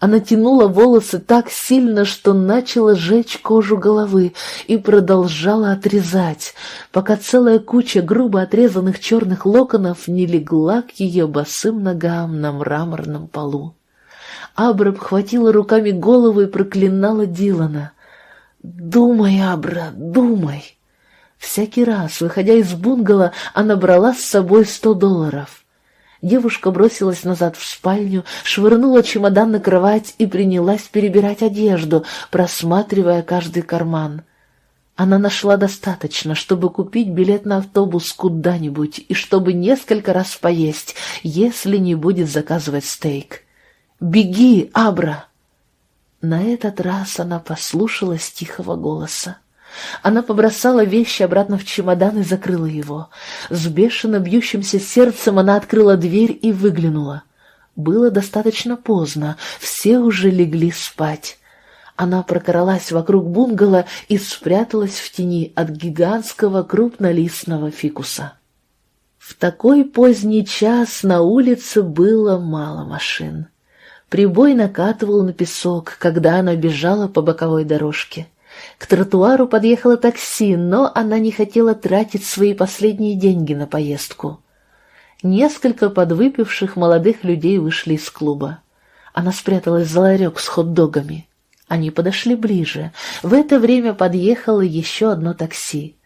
[SPEAKER 1] Она тянула волосы так сильно, что начала жечь кожу головы и продолжала отрезать, пока целая куча грубо отрезанных черных локонов не легла к ее босым ногам на мраморном полу. Абра обхватила руками голову и проклинала Дилана. «Думай, Абра, думай!» Всякий раз, выходя из бунгало, она брала с собой сто долларов. Девушка бросилась назад в спальню, швырнула чемодан на кровать и принялась перебирать одежду, просматривая каждый карман. Она нашла достаточно, чтобы купить билет на автобус куда-нибудь и чтобы несколько раз поесть, если не будет заказывать стейк. «Беги, Абра!» На этот раз она послушалась тихого голоса. Она побросала вещи обратно в чемодан и закрыла его. С бешено бьющимся сердцем она открыла дверь и выглянула. Было достаточно поздно, все уже легли спать. Она прокралась вокруг бунгало и спряталась в тени от гигантского крупнолистного фикуса. В такой поздний час на улице было мало машин. Прибой накатывал на песок, когда она бежала по боковой дорожке. К тротуару подъехало такси, но она не хотела тратить свои последние деньги на поездку. Несколько подвыпивших молодых людей вышли из клуба. Она спряталась за ларек с хот-догами. Они подошли ближе. В это время подъехало еще одно такси.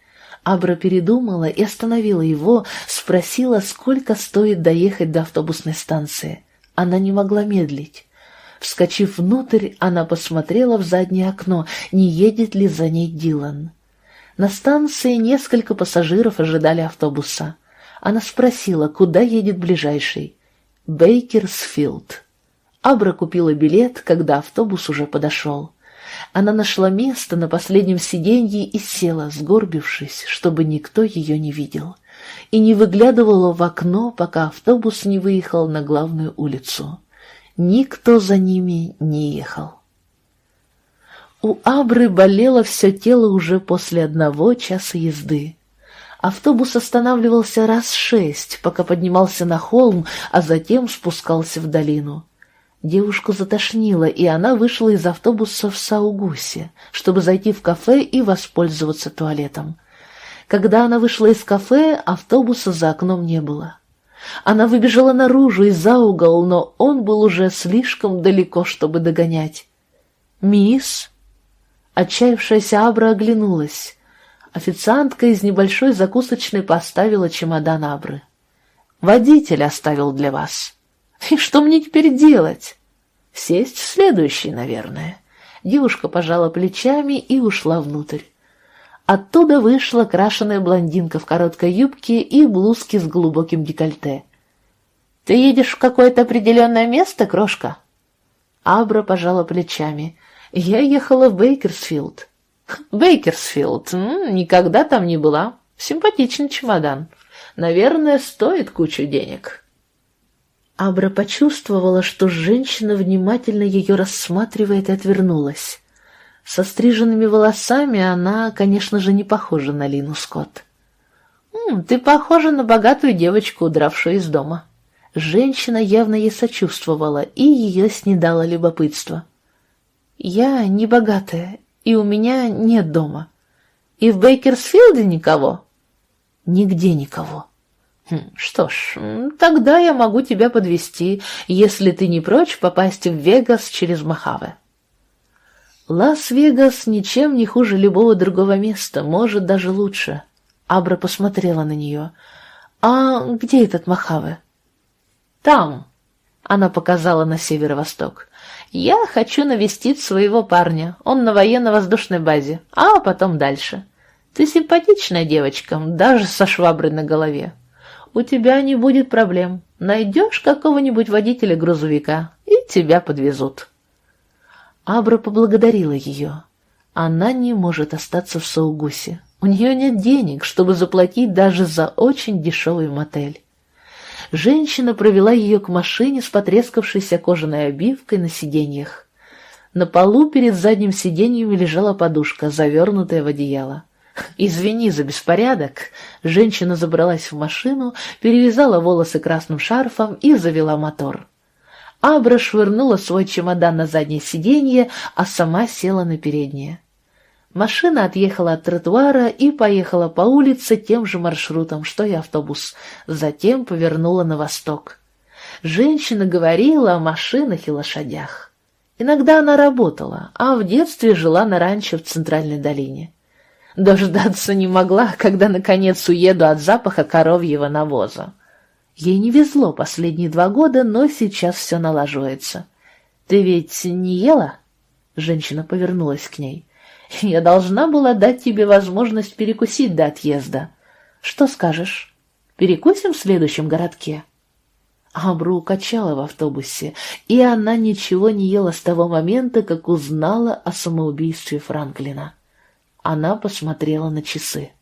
[SPEAKER 1] Абра передумала и остановила его, спросила, сколько стоит доехать до автобусной станции. Она не могла медлить. Вскочив внутрь, она посмотрела в заднее окно, не едет ли за ней Дилан. На станции несколько пассажиров ожидали автобуса. Она спросила, куда едет ближайший. Бейкерсфилд. Абра купила билет, когда автобус уже подошел. Она нашла место на последнем сиденье и села, сгорбившись, чтобы никто ее не видел, и не выглядывала в окно, пока автобус не выехал на главную улицу. Никто за ними не ехал. У Абры болело все тело уже после одного часа езды. Автобус останавливался раз шесть, пока поднимался на холм, а затем спускался в долину. Девушку затошнило, и она вышла из автобуса в Саугусе, чтобы зайти в кафе и воспользоваться туалетом. Когда она вышла из кафе, автобуса за окном не было. Она выбежала наружу и за угол, но он был уже слишком далеко, чтобы догонять. «Мисс?» Отчаявшаяся Абра оглянулась. Официантка из небольшой закусочной поставила чемодан Абры. «Водитель оставил для вас. И что мне теперь делать?» «Сесть в следующий, наверное». Девушка пожала плечами и ушла внутрь. Оттуда вышла крашеная блондинка в короткой юбке и блузке с глубоким декольте. «Ты едешь в какое-то определенное место, крошка?» Абра пожала плечами. «Я ехала в Бейкерсфилд». «Бейкерсфилд? Никогда там не была. Симпатичный чемодан. Наверное, стоит кучу денег». Абра почувствовала, что женщина внимательно ее рассматривает и отвернулась. Со стриженными волосами она, конечно же, не похожа на Лину Скотт. «Ты похожа на богатую девочку, удравшую из дома». Женщина явно ей сочувствовала, и ее снедало любопытство. «Я не богатая, и у меня нет дома. И в Бейкерсфилде никого?» «Нигде никого». Хм, «Что ж, тогда я могу тебя подвести, если ты не прочь попасть в Вегас через Махаве». Лас-Вегас ничем не хуже любого другого места, может, даже лучше. Абра посмотрела на нее. «А где этот Махаве?» «Там», — она показала на северо-восток. «Я хочу навестить своего парня. Он на военно-воздушной базе, а потом дальше. Ты симпатичная девочка, даже со шваброй на голове. У тебя не будет проблем. Найдешь какого-нибудь водителя грузовика, и тебя подвезут». Абра поблагодарила ее. Она не может остаться в Саугусе. У нее нет денег, чтобы заплатить даже за очень дешевый мотель. Женщина провела ее к машине с потрескавшейся кожаной обивкой на сиденьях. На полу перед задним сиденьем лежала подушка, завернутая в одеяло. «Извини за беспорядок». Женщина забралась в машину, перевязала волосы красным шарфом и завела мотор. Абра швырнула свой чемодан на заднее сиденье, а сама села на переднее. Машина отъехала от тротуара и поехала по улице тем же маршрутом, что и автобус, затем повернула на восток. Женщина говорила о машинах и лошадях. Иногда она работала, а в детстве жила на ранчо в Центральной долине. Дождаться не могла, когда наконец уеду от запаха коровьего навоза. Ей не везло последние два года, но сейчас все налаживается. «Ты ведь не ела?» Женщина повернулась к ней. «Я должна была дать тебе возможность перекусить до отъезда. Что скажешь? Перекусим в следующем городке?» Абру качала в автобусе, и она ничего не ела с того момента, как узнала о самоубийстве Франклина. Она посмотрела на часы.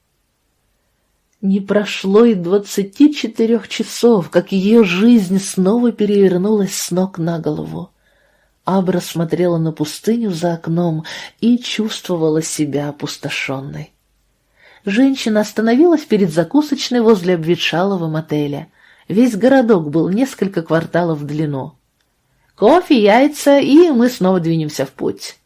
[SPEAKER 1] Не прошло и двадцати четырех часов, как ее жизнь снова перевернулась с ног на голову. Абра смотрела на пустыню за окном и чувствовала себя опустошенной. Женщина остановилась перед закусочной возле обветшалого мотеля. Весь городок был несколько кварталов в длину. «Кофе, яйца, и мы снова двинемся в путь».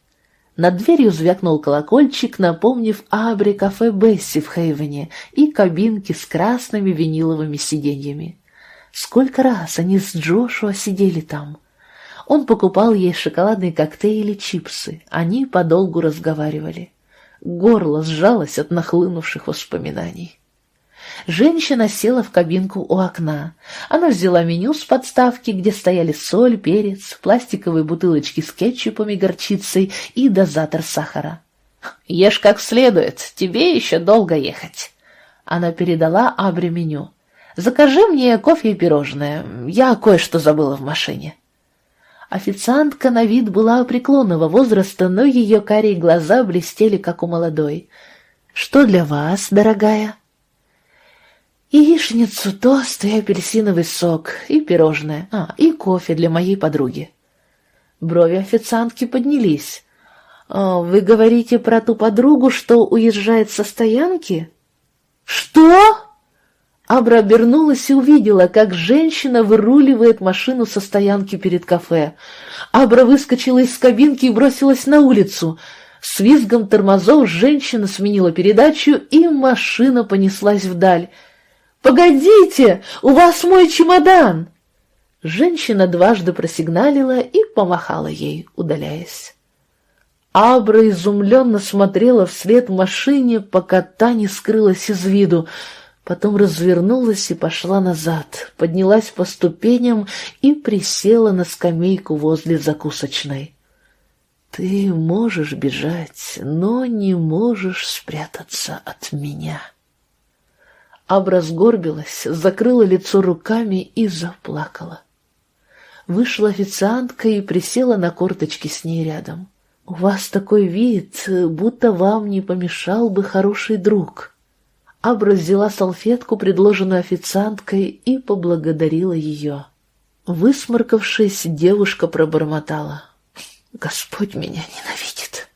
[SPEAKER 1] Над дверью звякнул колокольчик, напомнив Абре кафе Бесси в Хейвене и кабинки с красными виниловыми сиденьями. Сколько раз они с Джошуа сидели там. Он покупал ей шоколадные коктейли, чипсы. Они подолгу разговаривали. Горло сжалось от нахлынувших воспоминаний. Женщина села в кабинку у окна. Она взяла меню с подставки, где стояли соль, перец, пластиковые бутылочки с кетчупом и горчицей и дозатор сахара. «Ешь как следует, тебе еще долго ехать». Она передала Абре меню. «Закажи мне кофе и пирожное. Я кое-что забыла в машине». Официантка на вид была преклонного возраста, но ее карие глаза блестели, как у молодой. «Что для вас, дорогая?» Яичницу, тост и апельсиновый сок, и пирожное, а, и кофе для моей подруги. Брови официантки поднялись. «А, «Вы говорите про ту подругу, что уезжает со стоянки?» «Что?» Абра обернулась и увидела, как женщина выруливает машину со стоянки перед кафе. Абра выскочила из кабинки и бросилась на улицу. С визгом тормозов женщина сменила передачу, и машина понеслась вдаль. «Погодите! У вас мой чемодан!» Женщина дважды просигналила и помахала ей, удаляясь. Абра изумленно смотрела вслед машине, пока та не скрылась из виду, потом развернулась и пошла назад, поднялась по ступеням и присела на скамейку возле закусочной. «Ты можешь бежать, но не можешь спрятаться от меня». Абра сгорбилась, закрыла лицо руками и заплакала. Вышла официантка и присела на корточки с ней рядом. «У вас такой вид, будто вам не помешал бы хороший друг». Абра взяла салфетку, предложенную официанткой, и поблагодарила ее. Высморкавшись, девушка пробормотала. «Господь меня ненавидит.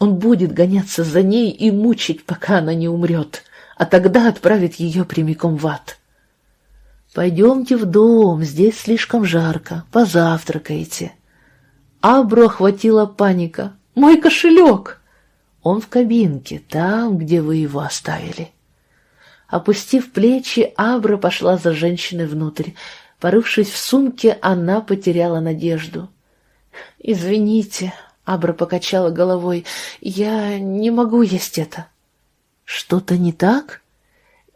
[SPEAKER 1] Он будет гоняться за ней и мучить, пока она не умрет а тогда отправит ее прямиком в ад. «Пойдемте в дом, здесь слишком жарко, позавтракайте». Абру охватила паника. «Мой кошелек!» «Он в кабинке, там, где вы его оставили». Опустив плечи, Абра пошла за женщиной внутрь. Порывшись в сумке, она потеряла надежду. «Извините», — Абра покачала головой, — «я не могу есть это». «Что-то не так?»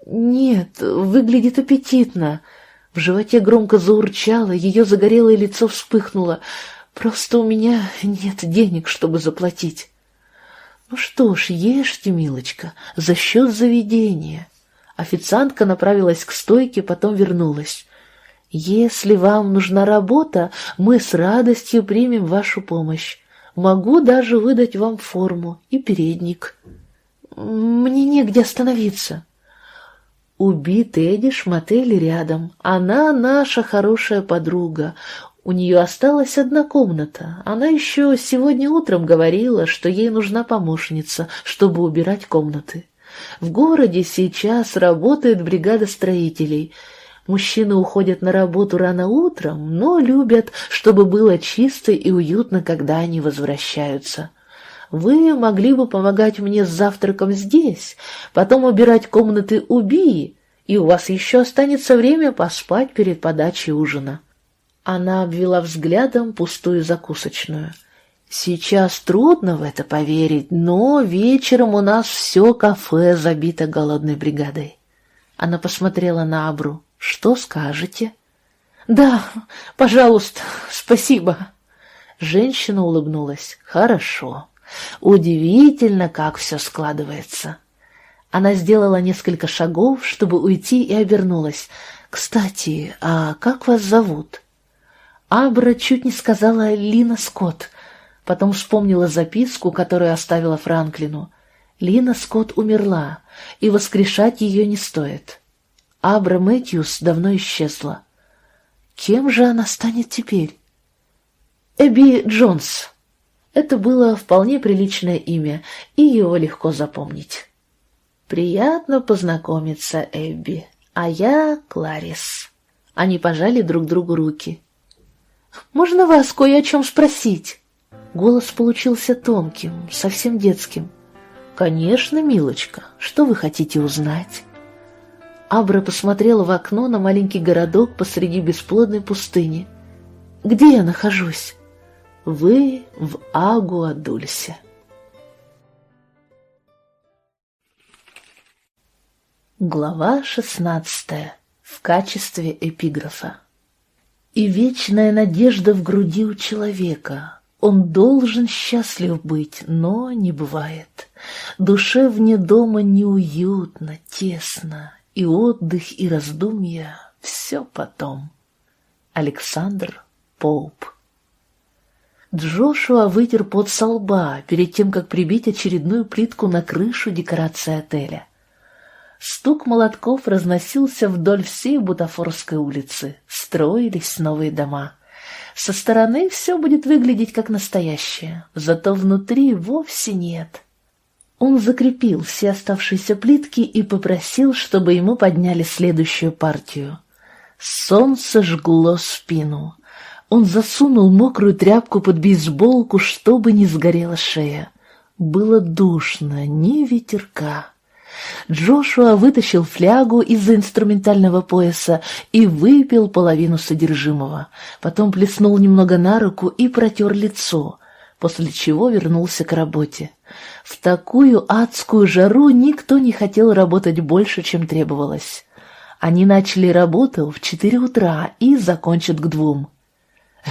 [SPEAKER 1] «Нет, выглядит аппетитно». В животе громко заурчало, ее загорелое лицо вспыхнуло. «Просто у меня нет денег, чтобы заплатить». «Ну что ж, ешьте, милочка, за счет заведения». Официантка направилась к стойке, потом вернулась. «Если вам нужна работа, мы с радостью примем вашу помощь. Могу даже выдать вам форму и передник. Мне негде остановиться». Убит Эдиш мотель рядом. Она наша хорошая подруга. У нее осталась одна комната. Она еще сегодня утром говорила, что ей нужна помощница, чтобы убирать комнаты. В городе сейчас работает бригада строителей. Мужчины уходят на работу рано утром, но любят, чтобы было чисто и уютно, когда они возвращаются. Вы могли бы помогать мне с завтраком здесь, потом убирать комнаты у Бии, и у вас еще останется время поспать перед подачей ужина. Она обвела взглядом пустую закусочную. Сейчас трудно в это поверить, но вечером у нас все кафе забито голодной бригадой. Она посмотрела на Абру. Что скажете? Да, пожалуйста, спасибо. Женщина улыбнулась. Хорошо. Удивительно, как все складывается. Она сделала несколько шагов, чтобы уйти, и обернулась. «Кстати, а как вас зовут?» Абра чуть не сказала Лина Скотт. Потом вспомнила записку, которую оставила Франклину. Лина Скотт умерла, и воскрешать ее не стоит. Абра Мэтьюс давно исчезла. Кем же она станет теперь? Эбби Джонс. Это было вполне приличное имя, и его легко запомнить. Приятно познакомиться, Эбби, а я Кларис. Они пожали друг другу руки. «Можно вас кое о чем спросить?» Голос получился тонким, совсем детским. «Конечно, милочка, что вы хотите узнать?» Абра посмотрела в окно на маленький городок посреди бесплодной пустыни. «Где я нахожусь?» «Вы в Агуадульсе». Глава шестнадцатая. В качестве эпиграфа. «И вечная надежда в груди у человека, он должен счастлив быть, но не бывает. Душе вне дома неуютно, тесно, и отдых, и раздумья — все потом. Александр Поуп Джошуа вытер пот со лба перед тем, как прибить очередную плитку на крышу декорации отеля. Стук молотков разносился вдоль всей Бутафорской улицы. Строились новые дома — со стороны все будет выглядеть как настоящее, зато внутри вовсе нет. Он закрепил все оставшиеся плитки и попросил, чтобы ему подняли следующую партию. Солнце жгло спину. Он засунул мокрую тряпку под бейсболку, чтобы не сгорела шея. Было душно, ни ветерка. Джошуа вытащил флягу из-за инструментального пояса и выпил половину содержимого. Потом плеснул немного на руку и протер лицо, после чего вернулся к работе. В такую адскую жару никто не хотел работать больше, чем требовалось. Они начали работу в четыре утра и закончат к двум.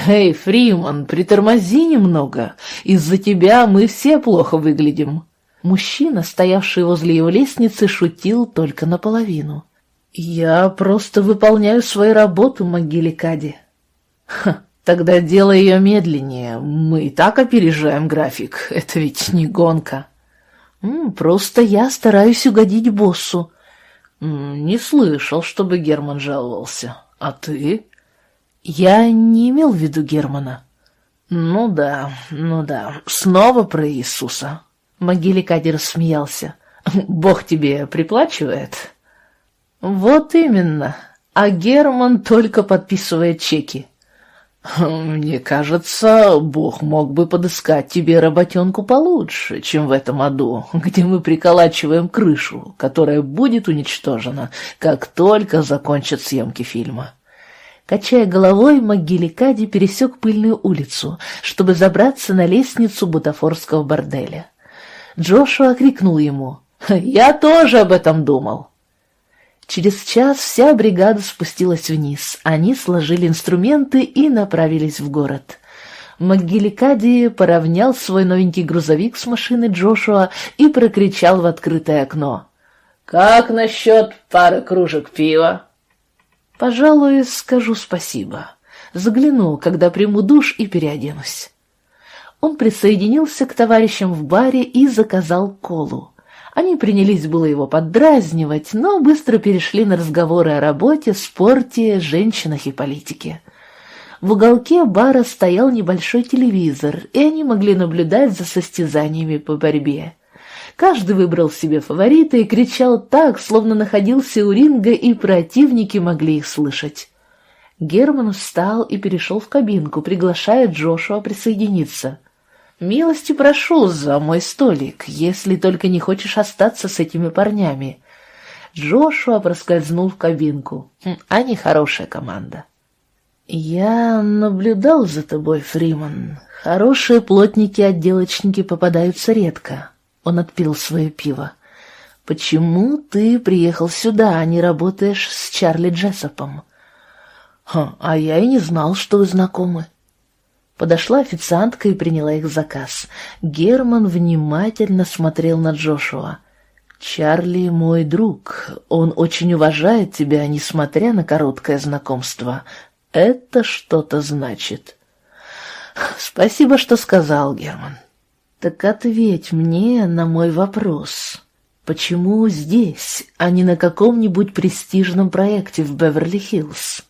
[SPEAKER 1] «Эй, Фриман, притормози немного. Из-за тебя мы все плохо выглядим», Мужчина, стоявший возле его лестницы, шутил только наполовину. «Я просто выполняю свою работу, могиле Кади». «Ха, тогда делай ее медленнее. Мы и так опережаем график. Это ведь не гонка». М, «Просто я стараюсь угодить боссу». М, «Не слышал, чтобы Герман жаловался. А ты?» «Я не имел в виду Германа». «Ну да, ну да. Снова про Иисуса». Могиле Кадир смеялся.
[SPEAKER 2] Бог тебе приплачивает?
[SPEAKER 1] Вот именно. А Герман только подписывает чеки.
[SPEAKER 2] Мне кажется, Бог мог бы подыскать тебе работенку получше, чем в этом аду, где мы приколачиваем крышу, которая будет уничтожена, как только закончат съемки фильма.
[SPEAKER 1] Качая головой, Магиликади пересек пыльную улицу, чтобы забраться на лестницу бутафорского борделя. Джошуа крикнул ему «Я тоже об этом думал!» Через час вся бригада спустилась вниз. Они сложили инструменты и направились в город. МакГилликади поравнял свой новенький грузовик с машины Джошуа и прокричал в открытое окно.
[SPEAKER 2] «Как насчет пары кружек пива?»
[SPEAKER 1] «Пожалуй, скажу спасибо. Загляну, когда приму душ и переоденусь». Он присоединился к товарищам в баре и заказал колу. Они принялись было его поддразнивать, но быстро перешли на разговоры о работе, спорте, женщинах и политике. В уголке бара стоял небольшой телевизор, и они могли наблюдать за состязаниями по борьбе. Каждый выбрал себе фаворита и кричал так, словно находился у ринга, и противники могли их слышать. Герман встал и перешел в кабинку, приглашая Джошуа присоединиться. «Милости прошу за мой столик, если только не хочешь остаться с этими парнями». Джошуа проскользнул в кабинку. Хм, «Они хорошая команда». «Я наблюдал за тобой, Фриман. Хорошие плотники-отделочники попадаются редко». Он отпил свое пиво. «Почему ты приехал сюда, а не работаешь с Чарли Джессопом?» «А я и не знал, что вы знакомы». Подошла официантка и приняла их заказ. Герман внимательно смотрел на Джошуа. «Чарли мой друг. Он очень уважает тебя, несмотря на короткое знакомство. Это что-то значит». «Спасибо, что сказал, Герман». «Так ответь мне на мой вопрос. Почему здесь, а не на каком-нибудь престижном проекте в Беверли-Хиллз?»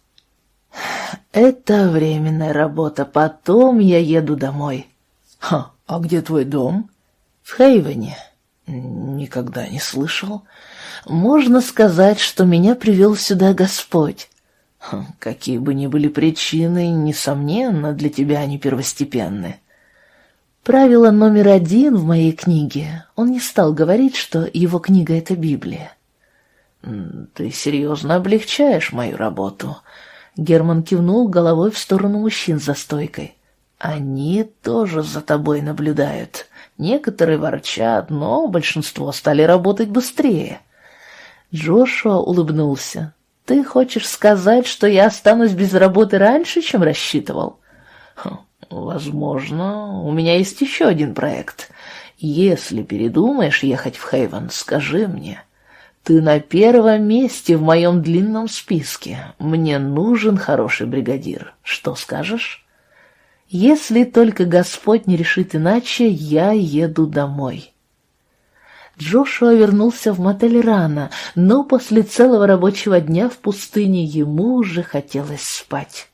[SPEAKER 1] «Это временная работа, потом я еду домой».
[SPEAKER 2] «Ха, а где твой дом?»
[SPEAKER 1] «В Хейвене».
[SPEAKER 2] «Никогда не слышал».
[SPEAKER 1] «Можно сказать, что меня привел сюда Господь».
[SPEAKER 2] Хм, «Какие бы ни были причины, несомненно, для тебя они первостепенны».
[SPEAKER 1] Правило номер один в моей книге. Он не стал говорить, что его книга — это Библия.
[SPEAKER 2] «Ты серьезно облегчаешь мою работу».
[SPEAKER 1] Герман кивнул головой в сторону мужчин за стойкой.
[SPEAKER 2] «Они тоже за тобой наблюдают. Некоторые ворчат, но большинство стали работать быстрее».
[SPEAKER 1] Джошуа улыбнулся. «Ты хочешь сказать, что я останусь без работы раньше, чем рассчитывал?»
[SPEAKER 2] «Возможно. У меня есть еще один проект. Если передумаешь ехать в Хейвен, скажи мне». Ты на первом месте в моем длинном списке. Мне нужен хороший бригадир. Что скажешь?
[SPEAKER 1] Если только Господь не решит иначе, я еду домой. Джошуа вернулся в мотель рано, но после целого рабочего дня в пустыне ему уже хотелось спать.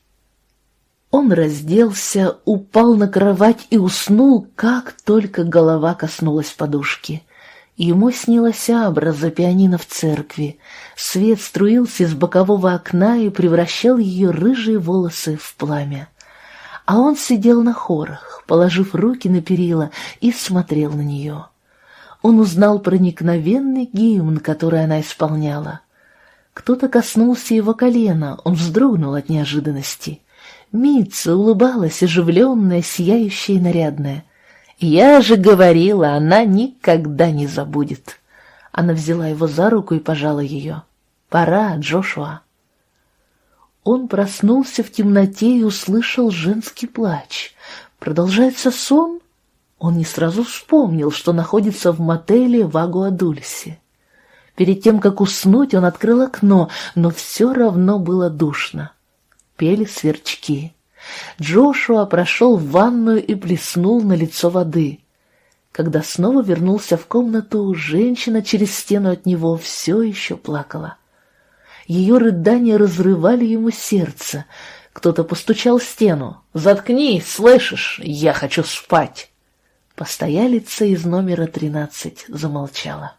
[SPEAKER 1] Он разделся, упал на кровать и уснул, как только голова коснулась подушки. Ему снилась Абра за пианино в церкви. Свет струился из бокового окна и превращал ее рыжие волосы в пламя. А он сидел на хорах, положив руки на перила, и смотрел на нее. Он узнал проникновенный гимн, который она исполняла. Кто-то коснулся его колена, он вздрогнул от неожиданности. Митца улыбалась, оживленная, сияющая и нарядная. «Я же говорила, она никогда не забудет». Она взяла его за руку и пожала ее. «Пора, Джошуа». Он проснулся в темноте и услышал женский плач. Продолжается сон? Он не сразу вспомнил, что находится в мотеле в Агуадульсе. Перед тем, как уснуть, он открыл окно, но все равно было душно. Пели сверчки. Джошуа прошел в ванную и плеснул на лицо воды. Когда снова вернулся в комнату, женщина через стену от него все еще плакала. Ее рыдания разрывали ему сердце. Кто-то постучал в стену. «Заткнись, слышишь? Я хочу спать!» Постоялица из номера тринадцать замолчала.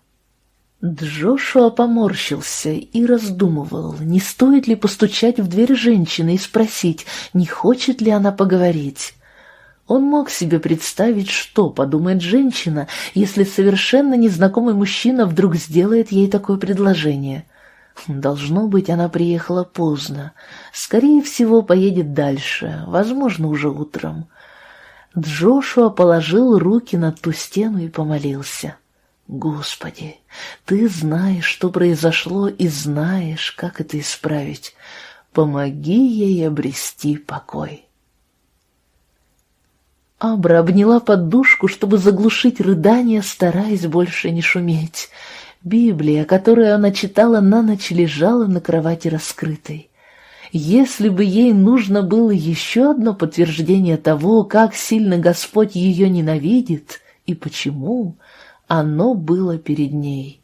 [SPEAKER 1] Джошуа поморщился и раздумывал, не стоит ли постучать в дверь женщины и спросить, не хочет ли она поговорить. Он мог себе представить, что подумает женщина, если совершенно незнакомый мужчина вдруг сделает ей такое предложение. Должно быть, она приехала поздно. Скорее всего, поедет дальше, возможно, уже утром. Джошуа положил руки на ту стену и помолился. Господи, Ты знаешь, что произошло, и знаешь, как это исправить. Помоги ей обрести покой. Абра обняла подушку, чтобы заглушить рыдания, стараясь больше не шуметь. Библия, которую она читала на ночь, лежала на кровати раскрытой. Если бы ей нужно было еще одно подтверждение того, как сильно Господь ее ненавидит и почему, оно было перед ней.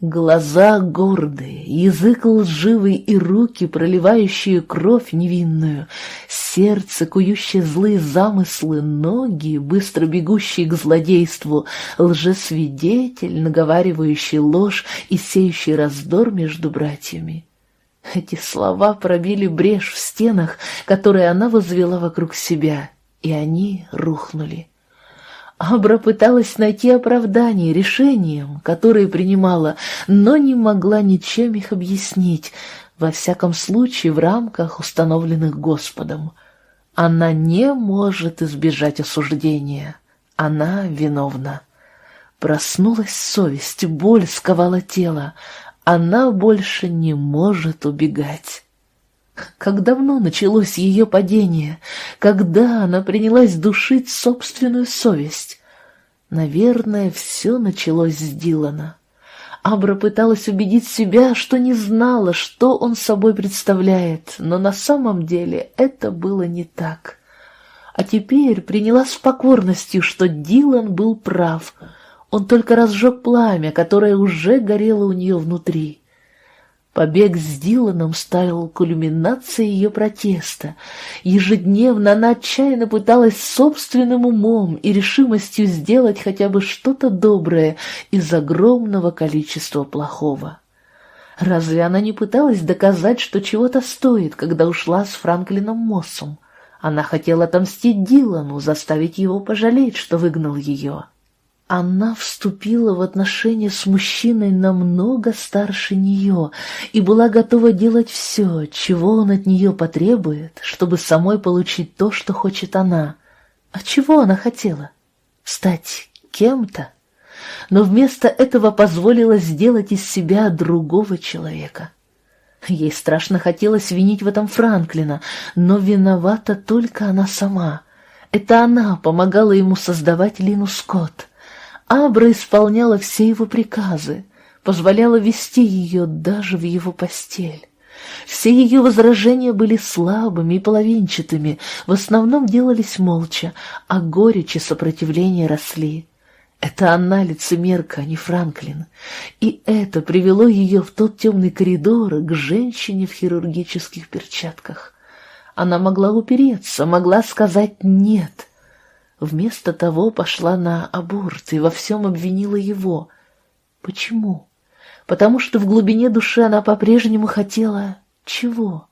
[SPEAKER 1] Глаза гордые, язык лживый и руки, проливающие кровь невинную, сердце, кующее злые замыслы, ноги, быстро бегущие к злодейству, лжесвидетель, наговаривающий ложь и сеющий раздор между братьями. Эти слова пробили брешь в стенах, которые она возвела вокруг себя, и они рухнули. Абра пыталась найти оправдание решениям, которые принимала, но не могла ничем их объяснить, во всяком случае в рамках, установленных Господом. Она не может избежать осуждения. Она виновна. Проснулась совесть, боль сковала тело. Она больше не может убегать. Как давно началось ее падение? Когда она принялась душить собственную совесть? Наверное, все началось с Дилана. Абра пыталась убедить себя, что не знала, что он собой представляет, но на самом деле это было не так. А теперь приняла с покорностью, что Дилан был прав. Он только разжег пламя, которое уже горело у нее внутри. Побег с Диланом стал кульминацией ее протеста. Ежедневно она отчаянно пыталась собственным умом и решимостью сделать хотя бы что-то доброе из огромного количества плохого. Разве она не пыталась доказать, что чего-то стоит, когда ушла с Франклином Моссом? Она хотела отомстить Дилану, заставить его пожалеть, что выгнал ее. Она вступила в отношения с мужчиной намного старше нее и была готова делать все, чего он от нее потребует, чтобы самой получить то, что хочет она. А чего она хотела? Стать кем-то? Но вместо этого позволила сделать из себя другого человека. Ей страшно хотелось винить в этом Франклина, но виновата только она сама. Это она помогала ему создавать Лину Скотт. Абра исполняла все его приказы, позволяла вести ее даже в его постель. Все ее возражения были слабыми и половинчатыми, в основном делались молча, а горечи сопротивления росли. Это она лицемерка, а не Франклин. И это привело ее в тот темный коридор к женщине в хирургических перчатках. Она могла упереться, могла сказать «нет», Вместо того пошла на аборт и во всем обвинила его. Почему? Потому что в глубине души она по-прежнему хотела... Чего?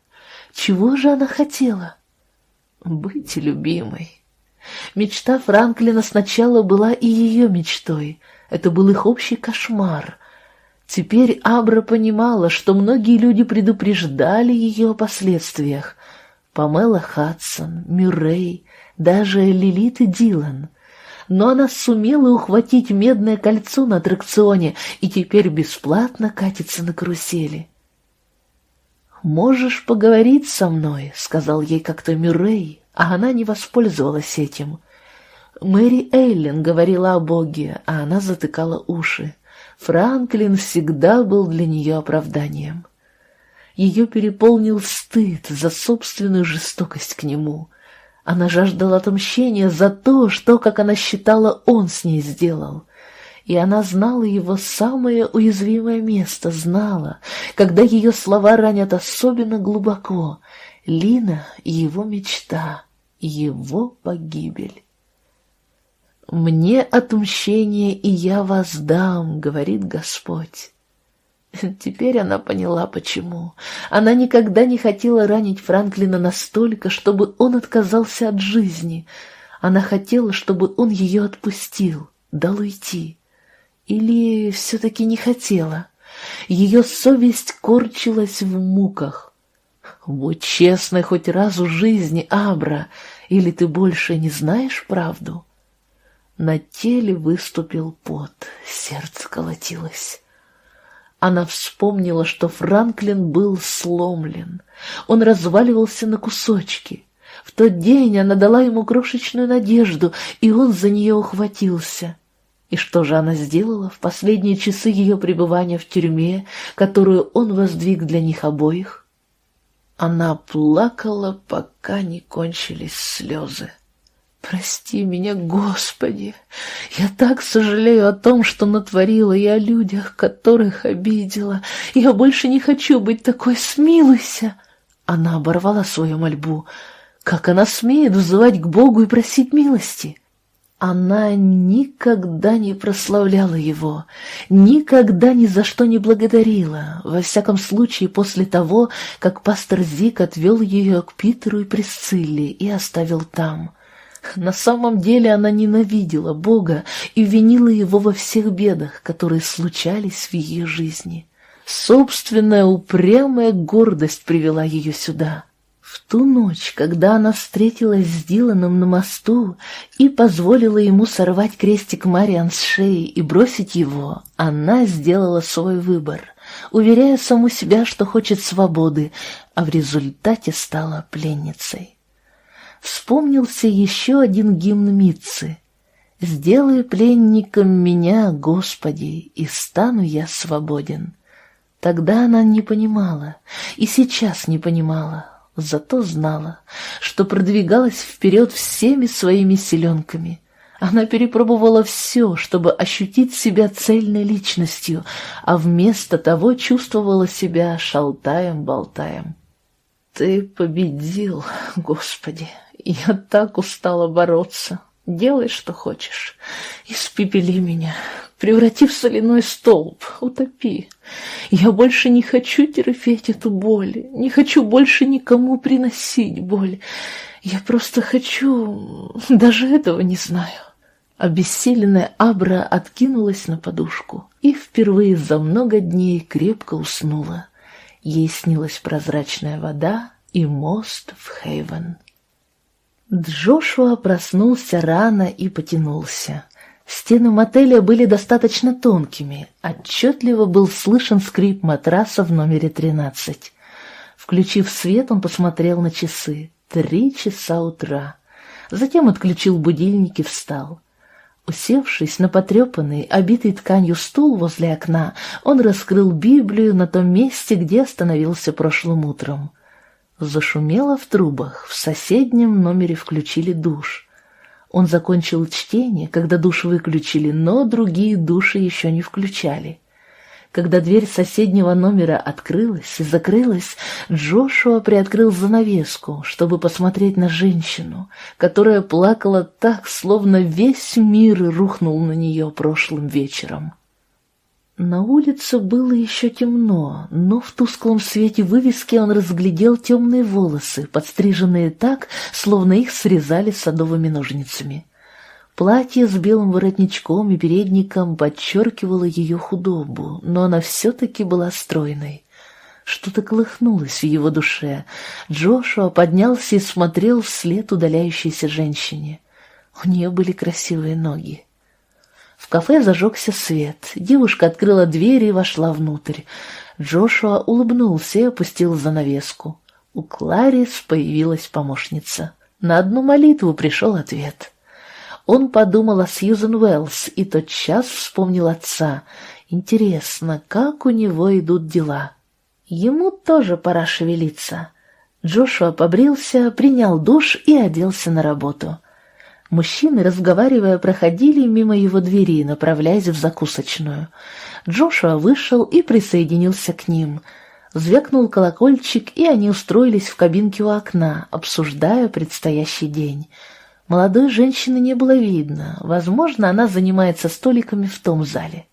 [SPEAKER 1] Чего же она хотела? Быть любимой. Мечта Франклина сначала была и ее мечтой. Это был их общий кошмар. Теперь Абра понимала, что многие люди предупреждали ее о последствиях. Памела Хадсон, Мюррей, даже Лилит Дилан. Но она сумела ухватить медное кольцо на аттракционе и теперь бесплатно катится на карусели. «Можешь поговорить со мной», — сказал ей как-то Мюррей, а она не воспользовалась этим. Мэри Эйлин говорила о Боге, а она затыкала уши. Франклин всегда был для нее оправданием. Ее переполнил стыд за собственную жестокость к нему. Она жаждала отмщения за то, что, как она считала, он с ней сделал. И она знала его самое уязвимое место, знала, когда ее слова ранят особенно глубоко. Лина — его мечта, его погибель. «Мне отмщение, и я вас дам», — говорит Господь. Теперь она поняла, почему. Она никогда не хотела ранить Франклина настолько, чтобы он отказался от жизни. Она хотела, чтобы он ее отпустил, дал уйти. Или все-таки не хотела. Ее совесть корчилась в муках. «Будь честной хоть раз в жизни, Абра, или ты больше не знаешь правду?» На теле выступил пот, сердце колотилось. Она вспомнила, что Франклин был сломлен. Он разваливался на кусочки. В тот день она дала ему крошечную надежду, и он за нее ухватился. И что же она сделала в последние часы ее пребывания в тюрьме, которую он воздвиг для них обоих? Она плакала, пока не кончились слезы. Прости меня, Господи! Я так сожалею о том, что натворила и о людях, которых обидела. Я больше не хочу быть такой, смилуйся!» Она оборвала свою мольбу. Как она смеет взывать к Богу и просить милости? Она никогда не прославляла его, никогда ни за что не благодарила, во всяком случае после того, как пастор Зик отвел ее к Питеру и Присцилле и оставил там. На самом деле она ненавидела Бога и винила его во всех бедах, которые случались в ее жизни. Собственная упрямая гордость привела ее сюда. В ту ночь, когда она встретилась с Диланом на мосту и позволила ему сорвать крестик Мариан с шеи и бросить его, она сделала свой выбор, уверяя саму себя, что хочет свободы, а в результате стала пленницей вспомнился еще один гимн Митцы. «Сделай пленником меня, Господи, и стану я свободен». Тогда она не понимала, и сейчас не понимала, зато знала, что продвигалась вперед всеми своими селенками. Она перепробовала все, чтобы ощутить себя цельной личностью, а вместо того чувствовала себя шалтаем-болтаем. «Ты победил, Господи!» Я так устала бороться. Делай, что хочешь. Испепели меня, преврати в соляной столб, утопи. Я больше не хочу терпеть эту боль, не хочу больше никому приносить боль. Я просто хочу... даже этого не знаю. Обессиленная Абра откинулась на подушку и впервые за много дней крепко уснула. Ей снилась прозрачная вода и мост в Хейвен. Джошуа проснулся рано и потянулся. Стены мотеля были достаточно тонкими, отчетливо был слышен скрип матраса в номере тринадцать. Включив свет, он посмотрел на часы. Три часа утра. Затем отключил будильник и встал. Усевшись на потрепанный, обитый тканью стул возле окна, он раскрыл Библию на том месте, где остановился прошлым утром. Зашумело в трубах, в соседнем номере включили душ. Он закончил чтение, когда душ выключили, но другие души еще не включали. Когда дверь соседнего номера открылась и закрылась, Джошуа приоткрыл занавеску, чтобы посмотреть на женщину, которая плакала так, словно весь мир рухнул на нее прошлым вечером. На улице было еще темно, но в тусклом свете вывески он разглядел темные волосы, подстриженные так, словно их срезали садовыми ножницами. Платье с белым воротничком и передником подчеркивало ее худобу, но она все-таки была стройной. Что-то колыхнулось в его душе. Джошуа поднялся и смотрел вслед удаляющейся женщине. У нее были красивые ноги. В кафе зажегся свет. Девушка открыла дверь и вошла внутрь. Джошуа улыбнулся и опустил занавеску. У Кларис появилась помощница. На одну молитву пришел ответ. Он подумал о Сьюзен Уэллс и тотчас вспомнил отца. Интересно, как у него идут дела? Ему тоже пора шевелиться. Джошуа побрился, принял душ и оделся на работу. Мужчины, разговаривая, проходили мимо его двери, направляясь в закусочную. Джошуа вышел и присоединился к ним. Звякнул колокольчик, и они устроились в кабинке у окна, обсуждая предстоящий день. Молодой женщины не было видно. Возможно, она занимается столиками в том зале.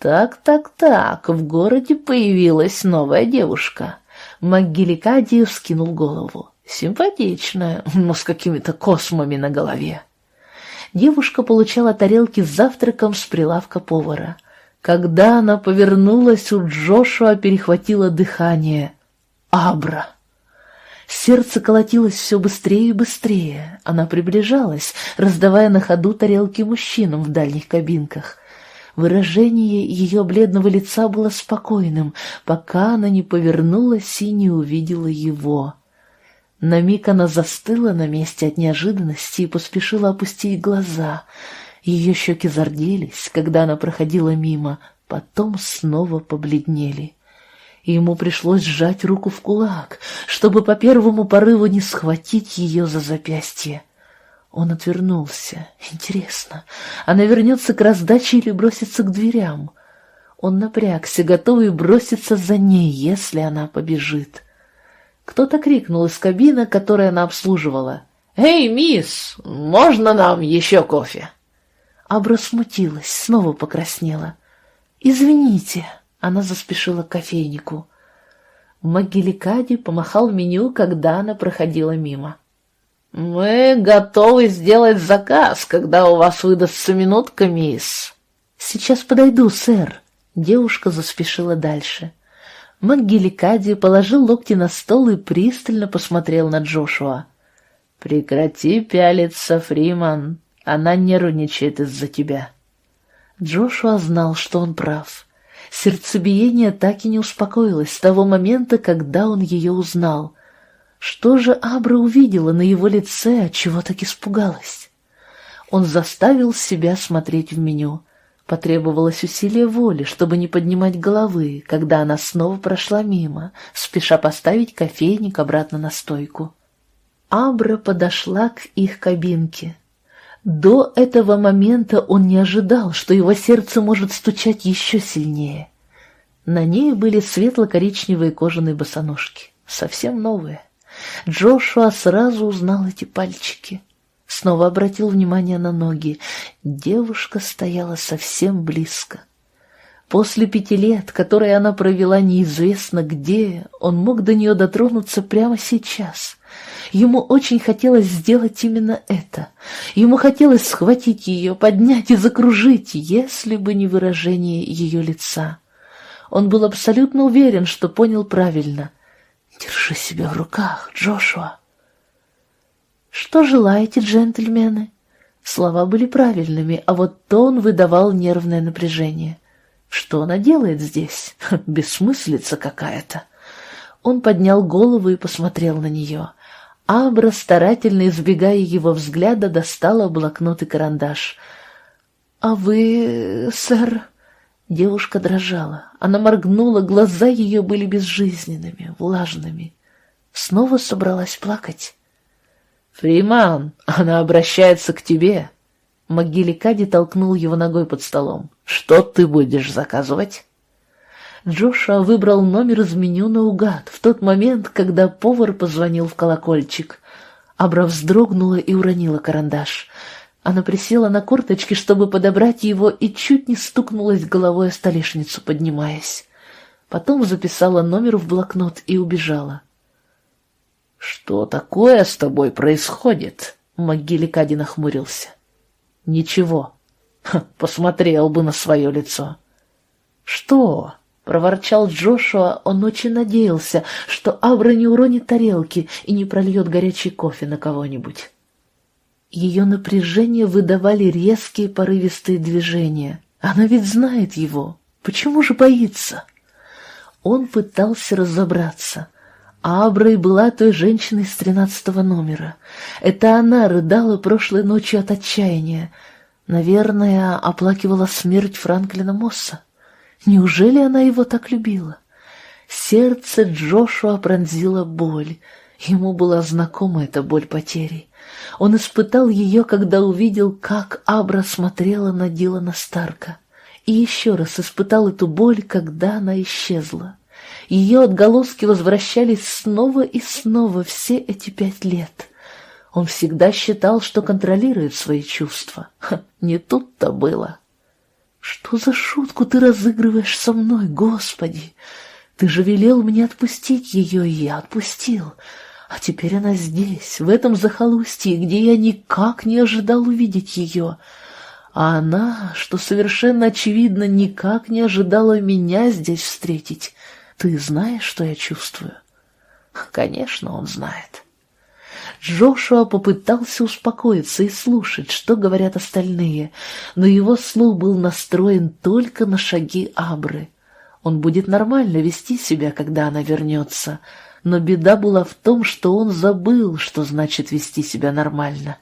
[SPEAKER 1] «Так-так-так, в городе появилась новая девушка». МакГиликадий вскинул голову. «Симпатичная, но с какими-то космами на голове». Девушка получала тарелки с завтраком с прилавка повара. Когда она повернулась, у Джошуа перехватило дыхание. Абра! Сердце колотилось все быстрее и быстрее. Она приближалась, раздавая на ходу тарелки мужчинам в дальних кабинках. Выражение ее бледного лица было спокойным, пока она не повернулась и не увидела его. На миг она застыла на месте от неожиданности и поспешила опустить глаза. Ее щеки зарделись, когда она проходила мимо, потом снова побледнели и ему пришлось сжать руку в кулак, чтобы по первому порыву не схватить ее за запястье. Он отвернулся. Интересно, она вернется к раздаче или бросится к дверям? Он напрягся, готовый броситься за ней, если она побежит. Кто-то крикнул из кабины, которую она обслуживала. «Эй, мисс, можно нам еще кофе?» Абра смутилась, снова покраснела. «Извините», она заспешила к кофейнику. Магиликади помахал меню, когда она проходила мимо. «Мы готовы сделать заказ, когда у вас выдастся минутка, мисс». «Сейчас подойду, сэр». Девушка заспешила дальше. Магиликади положил локти на стол и пристально посмотрел на Джошуа. «Прекрати пялиться, Фриман. Она нервничает из-за тебя». Джошуа знал, что он прав. Сердцебиение так и не успокоилось с того момента, когда он ее узнал. Что же Абра увидела на его лице, чего так испугалась? Он заставил себя смотреть в меню. Потребовалось усилие воли, чтобы не поднимать головы, когда она снова прошла мимо, спеша поставить кофейник обратно на стойку. Абра подошла к их кабинке. До этого момента он не ожидал, что его сердце может стучать еще сильнее. На ней были светло-коричневые кожаные босоножки, совсем новые. Джошуа сразу узнал эти пальчики. Снова обратил внимание на ноги. Девушка стояла совсем близко. После пяти лет, которые она провела неизвестно где, он мог до нее дотронуться прямо сейчас — Ему очень хотелось сделать именно это. Ему хотелось схватить ее, поднять и закружить, если бы не выражение ее лица. Он был абсолютно уверен, что понял правильно. «Держи себя в руках, Джошуа!» «Что желаете, джентльмены?» Слова были правильными, а вот тон выдавал нервное напряжение. Что она делает здесь? Бессмыслица какая-то. Он поднял голову и посмотрел на нее. Абра, старательно избегая его взгляда, достала блокнот и карандаш. «А вы, сэр...» Девушка дрожала. Она моргнула, глаза ее были безжизненными, влажными. Снова собралась плакать. «Фриман, она обращается к тебе!» Могиликади толкнул его ногой под столом. «Что ты будешь заказывать?» Джошуа выбрал номер из меню наугад в тот момент, когда повар позвонил в колокольчик. Абра вздрогнула и уронила карандаш. Она присела на корточки, чтобы подобрать его, и чуть не стукнулась головой о столешницу, поднимаясь. Потом записала номер в блокнот и убежала. «Что такое с тобой происходит?» Могиле Кади нахмурился. «Ничего. Ха, посмотрел бы на свое лицо». «Что?» — проворчал Джошуа, он очень надеялся, что Абра не уронит тарелки и не прольет горячий кофе на кого-нибудь. Ее напряжение выдавали резкие порывистые движения. Она ведь знает его. Почему же боится? Он пытался разобраться. Абра и была той женщиной с тринадцатого номера. Это она рыдала прошлой ночью от отчаяния. Наверное, оплакивала смерть Франклина Мосса. Неужели она его так любила? Сердце Джошуа пронзила боль. Ему была знакома эта боль потери. Он испытал ее, когда увидел, как Абра смотрела на Дилана Старка. И еще раз испытал эту боль, когда она исчезла. Ее отголоски возвращались снова и снова все эти пять лет. Он всегда считал, что контролирует свои чувства. Ха, не тут-то было. Что за шутку ты разыгрываешь со мной, Господи? Ты же велел мне отпустить ее, и я отпустил. А теперь она здесь, в этом захолустье, где я никак не ожидал увидеть ее. А она, что совершенно очевидно, никак не ожидала меня здесь встретить. Ты знаешь, что я чувствую? Конечно, он знает. Джошуа попытался успокоиться и слушать, что говорят остальные, но его слух был настроен только на шаги Абры. Он будет нормально вести себя, когда она вернется, но беда была в том, что он забыл, что значит вести себя нормально.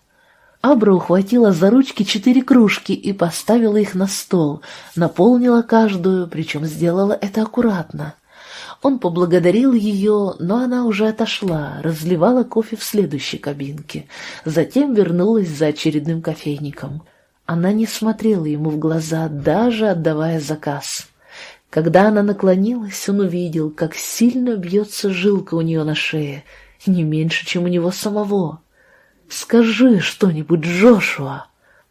[SPEAKER 1] Абра ухватила за ручки четыре кружки и поставила их на стол, наполнила каждую, причем сделала это аккуратно. Он поблагодарил ее, но она уже отошла, разливала кофе в следующей кабинке, затем вернулась за очередным кофейником. Она не смотрела ему в глаза, даже отдавая заказ. Когда она наклонилась, он увидел, как сильно бьется жилка у нее на шее, не меньше, чем у него самого. «Скажи что-нибудь, Джошуа!»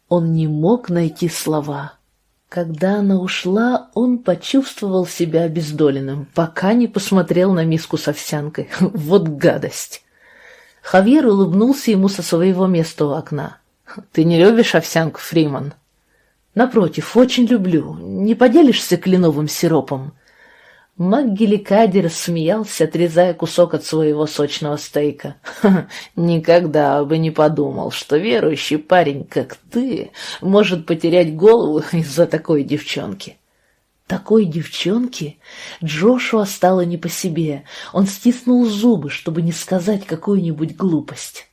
[SPEAKER 1] Он не мог найти слова. Когда она ушла, он почувствовал себя обездоленным, пока не посмотрел на миску с овсянкой. Вот гадость! Хавьер улыбнулся ему со своего места у окна. «Ты не любишь овсянку, Фриман?» «Напротив, очень люблю. Не поделишься кленовым сиропом?» МакГеликади рассмеялся, отрезая кусок от своего сочного стейка. «Никогда бы не подумал, что верующий парень, как ты, может потерять голову из-за такой девчонки». Такой девчонки Джошуа стало не по себе. Он стиснул зубы, чтобы не сказать какую-нибудь глупость.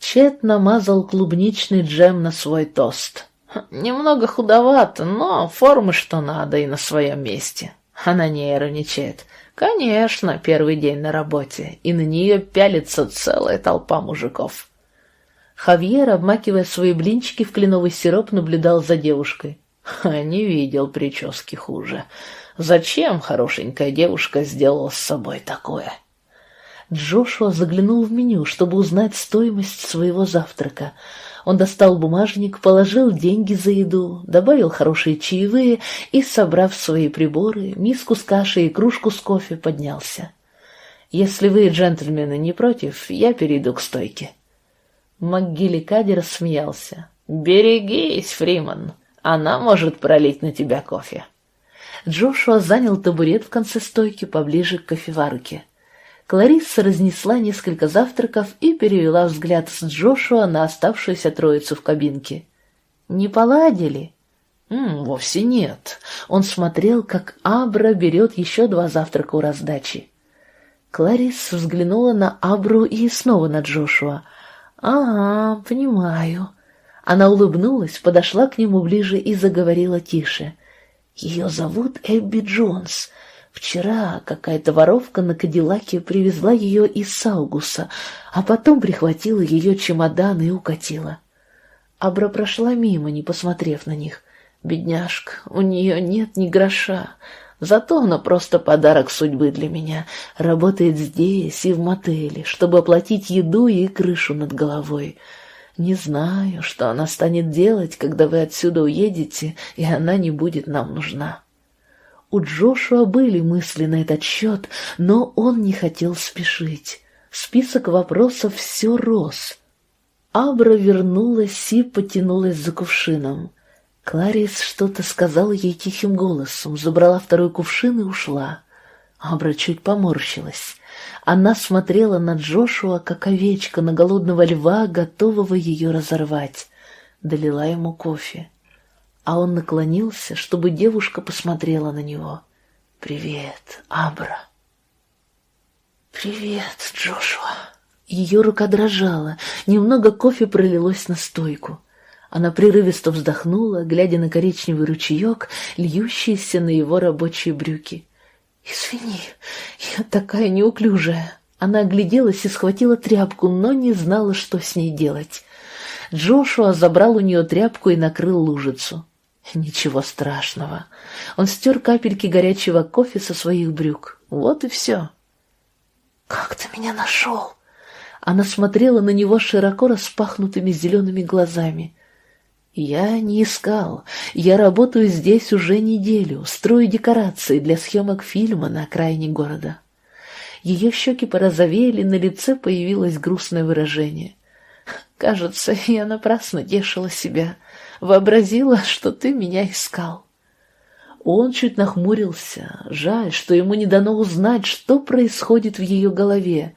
[SPEAKER 1] Чет намазал клубничный джем на свой тост. «Немного худовато, но формы что надо и на своем месте». Она нервничает. Конечно, первый день на работе, и на нее пялится целая толпа мужиков. Хавьер, обмакивая свои блинчики в кленовый сироп, наблюдал за девушкой. Ха, не видел прически хуже. Зачем хорошенькая девушка сделала с собой такое? Джошуа заглянул в меню, чтобы узнать стоимость своего завтрака. Он достал бумажник, положил деньги за еду, добавил хорошие чаевые и, собрав свои приборы, миску с кашей и кружку с кофе, поднялся. «Если вы, джентльмены, не против, я перейду к стойке». МакГилли Кади рассмеялся. «Берегись, Фриман, она может пролить на тебя кофе». Джошуа занял табурет в конце стойки поближе к кофеварке. Кларисса разнесла несколько завтраков и перевела взгляд с Джошуа на оставшуюся троицу в кабинке. «Не поладили?» М «Вовсе нет». Он смотрел, как Абра берет еще два завтрака у раздачи. Кларисса взглянула на Абру и снова на Джошуа. «Ага, понимаю». Она улыбнулась, подошла к нему ближе и заговорила тише. «Ее зовут Эбби Джонс. Вчера какая-то воровка на Кадиллаке привезла ее из Саугуса, а потом прихватила ее чемодан и укатила. Абра прошла мимо, не посмотрев на них. Бедняжка, у нее нет ни гроша. Зато она просто подарок судьбы для меня. Работает здесь и в мотеле, чтобы оплатить еду и крышу над головой. Не знаю, что она станет делать, когда вы отсюда уедете, и она не будет нам нужна. У Джошуа были мысли на этот счет, но он не хотел спешить. Список вопросов все рос. Абра вернулась и потянулась за кувшином. Кларис что-то сказала ей тихим голосом, забрала второй кувшин и ушла. Абра чуть поморщилась. Она смотрела на Джошуа, как овечка на голодного льва, готового ее разорвать. Долила ему кофе а он наклонился, чтобы девушка посмотрела на него. «Привет, Абра!» «Привет, Джошуа!» Ее рука дрожала, немного кофе пролилось на стойку. Она прерывисто вздохнула, глядя на коричневый ручеек, льющийся на его рабочие брюки. «Извини, я такая неуклюжая!» Она огляделась и схватила тряпку, но не знала, что с ней делать. Джошуа забрал у нее тряпку и накрыл лужицу. Ничего страшного. Он стер капельки горячего кофе со своих брюк. Вот и все. «Как ты меня нашел?» Она смотрела на него широко распахнутыми зелеными глазами. «Я не искал. Я работаю здесь уже неделю, строю декорации для съемок фильма на окраине города». Ее щеки порозовели, на лице появилось грустное выражение. «Кажется, я напрасно тешила себя. Вообразила, что ты меня искал». Он чуть нахмурился. Жаль, что ему не дано узнать, что происходит в ее голове.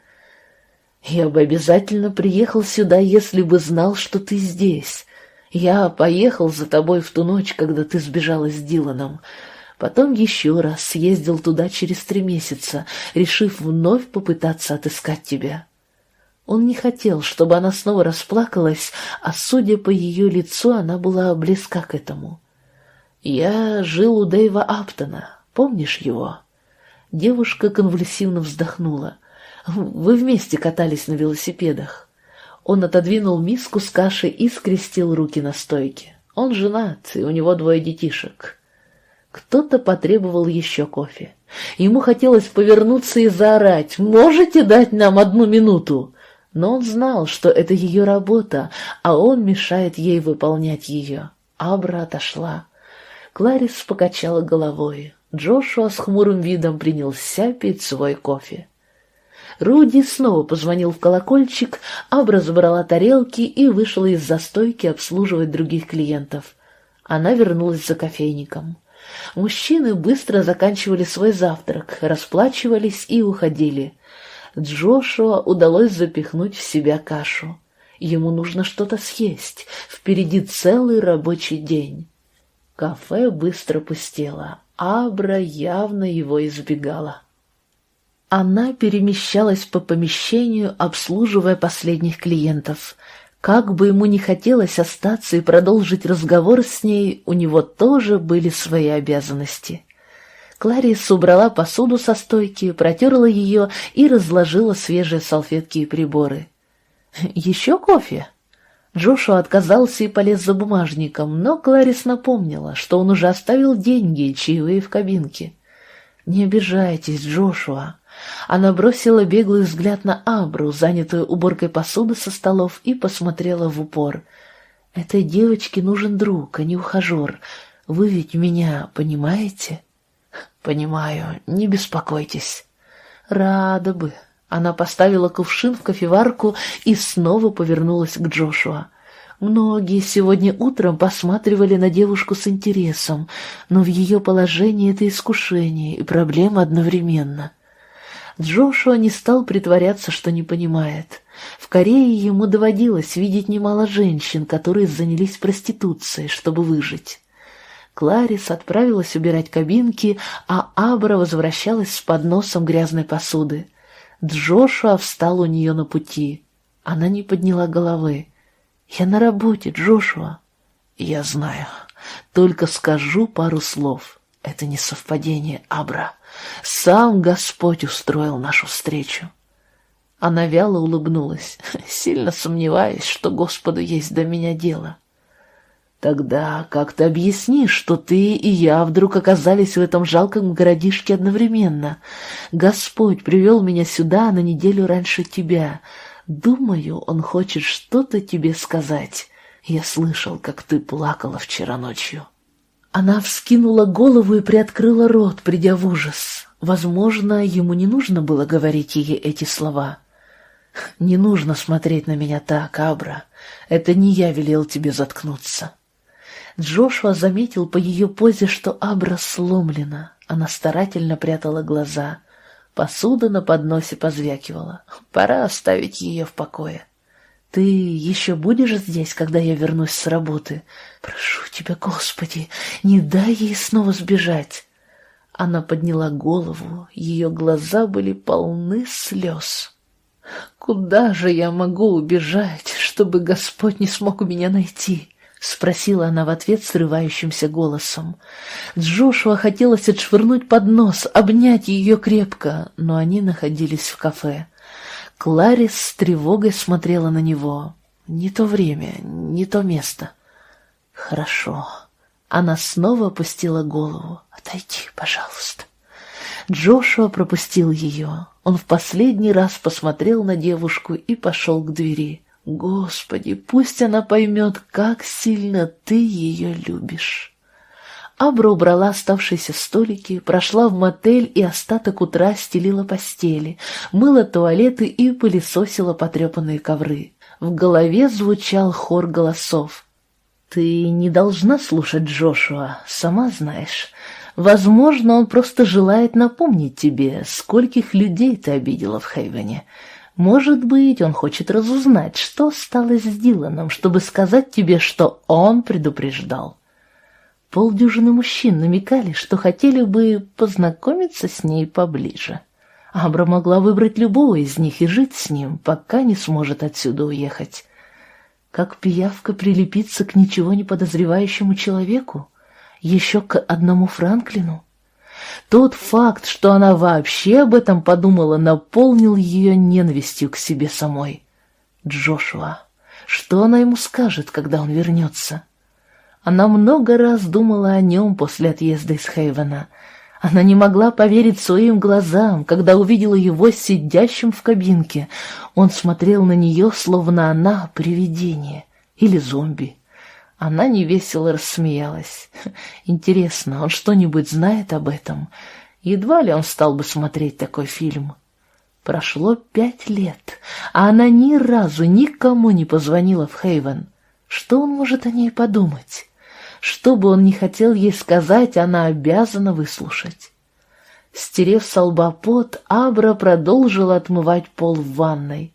[SPEAKER 1] «Я бы обязательно приехал сюда, если бы знал, что ты здесь. Я поехал за тобой в ту ночь, когда ты сбежала с Диланом. Потом еще раз съездил туда через три месяца, решив вновь попытаться отыскать тебя». Он не хотел, чтобы она снова расплакалась, а, судя по ее лицу, она была близка к этому. «Я жил у Дэйва Аптона. Помнишь его?» Девушка конвульсивно вздохнула. «Вы вместе катались на велосипедах». Он отодвинул миску с кашей и скрестил руки на стойке. Он женат, и у него двое детишек. Кто-то потребовал еще кофе. Ему хотелось повернуться и заорать «Можете дать нам одну минуту?» Но он знал, что это ее работа, а он мешает ей выполнять ее. Абра отошла. Кларис покачала головой. Джошуа с хмурым видом принялся пить свой кофе. Руди снова позвонил в колокольчик, Абра забрала тарелки и вышла из застойки обслуживать других клиентов. Она вернулась за кофейником. Мужчины быстро заканчивали свой завтрак, расплачивались и уходили. Джошуа удалось запихнуть в себя кашу. Ему нужно что-то съесть, впереди целый рабочий день. Кафе быстро пустело, Абра явно его избегала. Она перемещалась по помещению, обслуживая последних клиентов. Как бы ему ни хотелось остаться и продолжить разговор с ней, у него тоже были свои обязанности. Кларис убрала посуду со стойки, протерла ее и разложила свежие салфетки и приборы. «Еще кофе?» Джошуа отказался и полез за бумажником, но Кларис напомнила, что он уже оставил деньги и чаевые в кабинке. «Не обижайтесь, Джошуа». Она бросила беглый взгляд на Абру, занятую уборкой посуды со столов, и посмотрела в упор. «Этой девочке нужен друг, а не ухажер. Вы ведь меня понимаете?» «Понимаю, не беспокойтесь». «Рада бы», она поставила кувшин в кофеварку и снова повернулась к Джошуа. Многие сегодня утром посматривали на девушку с интересом, но в ее положении это искушение и проблема одновременно. Джошуа не стал притворяться, что не понимает. В Корее ему доводилось видеть немало женщин, которые занялись проституцией, чтобы выжить. Кларис отправилась убирать кабинки, а Абра возвращалась с подносом грязной посуды. Джошуа встал у нее на пути. Она не подняла головы. «Я на работе, Джошуа». «Я знаю. Только скажу пару слов. Это не совпадение, Абра. Сам Господь устроил нашу встречу». Она вяло улыбнулась. «Сильно сомневаюсь, что Господу есть до меня дело. Тогда как ты объяснишь, что ты и я вдруг оказались в этом жалком городишке одновременно? Господь привел меня сюда на неделю раньше тебя. Думаю, Он хочет что-то тебе сказать. Я слышал, как ты плакала вчера ночью». Она вскинула голову и приоткрыла рот, придя в ужас. Возможно, ему не нужно было говорить ей эти слова. «Не нужно смотреть на меня так, Абра. Это не я велел тебе заткнуться». Джошуа заметил по ее позе, что Абра сломлена. Она старательно прятала глаза. Посуда на подносе позвякивала. Пора оставить ее в покое. «Ты еще будешь здесь, когда я вернусь с работы? Прошу тебя, Господи, не дай ей снова сбежать!» Она подняла голову, ее глаза были полны слез. «Куда же я могу убежать, чтобы Господь не смог меня найти?» — спросила она в ответ срывающимся голосом. Джошуа хотелось отшвырнуть под нос, обнять ее крепко, но они находились в кафе. Кларис с тревогой смотрела на него. Не то время, не то место. «Хорошо». Она снова опустила голову. «Отойди, пожалуйста». Джошуа пропустил ее. Он в последний раз посмотрел на девушку и пошел к двери. Господи, пусть она поймет, как сильно ты ее любишь. Абра убрала оставшиеся столики, прошла в мотель и остаток утра стелила постели, мыла туалеты и пылесосила потрепанные ковры. В голове звучал хор голосов. «Ты не должна слушать Джошуа, сама знаешь. Возможно, он просто желает напомнить тебе, скольких людей ты обидела в Хейвене. Может быть, он хочет разузнать, что стало с Диланом, чтобы сказать тебе, что он предупреждал. Полдюжины мужчин намекали, что хотели бы познакомиться с ней поближе. Абра могла выбрать любого из них и жить с ним, пока не сможет отсюда уехать. Как пиявка прилепиться к ничего не подозревающему человеку? Еще к одному Франклину? Тот факт, что она вообще об этом подумала, наполнил ее ненавистью к себе самой. Джошуа. Что она ему скажет, когда он вернется? Она много раз думала о нем после отъезда из Хейвена. Она не могла поверить своим глазам, когда увидела его сидящим в кабинке. Он смотрел на нее, словно она привидение или зомби. Она невесело рассмеялась. Интересно, он что-нибудь знает об этом? Едва ли он стал бы смотреть такой фильм. Прошло пять лет, а она ни разу никому не позвонила в Хейвен. Что он может о ней подумать? Что бы он ни хотел ей сказать, она обязана выслушать. Стерев со Абра продолжила отмывать пол в ванной.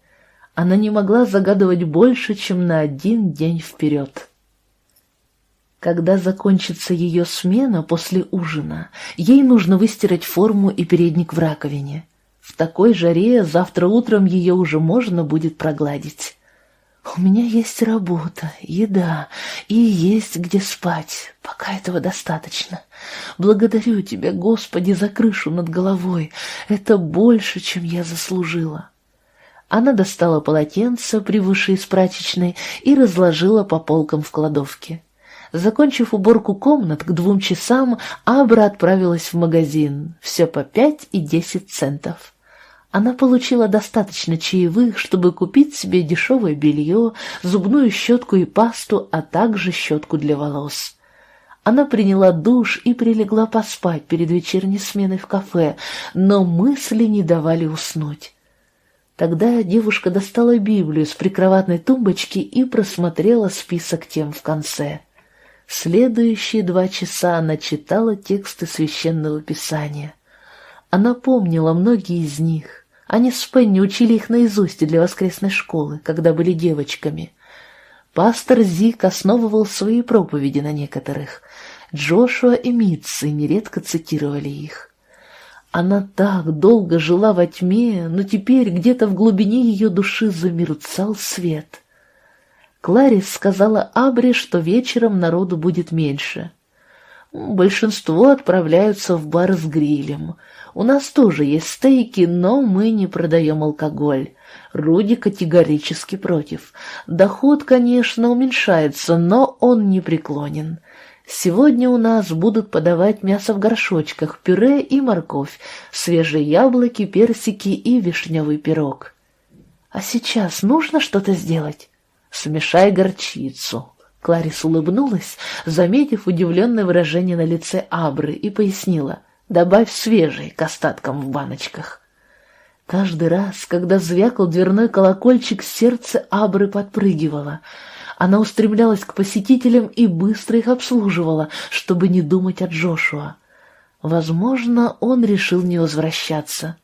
[SPEAKER 1] Она не могла загадывать больше, чем на один день вперед. Когда закончится ее смена после ужина, ей нужно выстирать форму и передник в раковине. В такой жаре завтра утром ее уже можно будет прогладить. У меня есть работа, еда и есть где спать. Пока этого достаточно. Благодарю тебя, Господи, за крышу над головой. Это больше, чем я заслужила. Она достала полотенце, привышее из прачечной, и разложила по полкам в кладовке. Закончив уборку комнат к двум часам, Абра отправилась в магазин. Все по пять и десять центов. Она получила достаточно чаевых, чтобы купить себе дешевое белье, зубную щетку и пасту, а также щетку для волос. Она приняла душ и прилегла поспать перед вечерней сменой в кафе, но мысли не давали уснуть. Тогда девушка достала Библию с прикроватной тумбочки и просмотрела список тем в конце. Следующие два часа она читала тексты священного писания. Она помнила многие из них. Они с Пенни учили их наизусть для воскресной школы, когда были девочками. Пастор Зик основывал свои проповеди на некоторых. Джошуа и Митцы нередко цитировали их. Она так долго жила во тьме, но теперь где-то в глубине ее души замерцал свет — Кларис сказала Абре, что вечером народу будет меньше. Большинство отправляются в бар с грилем. У нас тоже есть стейки, но мы не продаем алкоголь. Руди категорически против. Доход, конечно, уменьшается, но он не преклонен. Сегодня у нас будут подавать мясо в горшочках, пюре и морковь, свежие яблоки, персики и вишневый пирог. А сейчас нужно что-то сделать? Смешай горчицу». Кларис улыбнулась, заметив удивленное выражение на лице Абры, и пояснила, «Добавь свежий к остаткам в баночках». Каждый раз, когда звякал дверной колокольчик, сердце Абры подпрыгивало. Она устремлялась к посетителям и быстро их обслуживала, чтобы не думать о Джошуа. Возможно, он решил не возвращаться.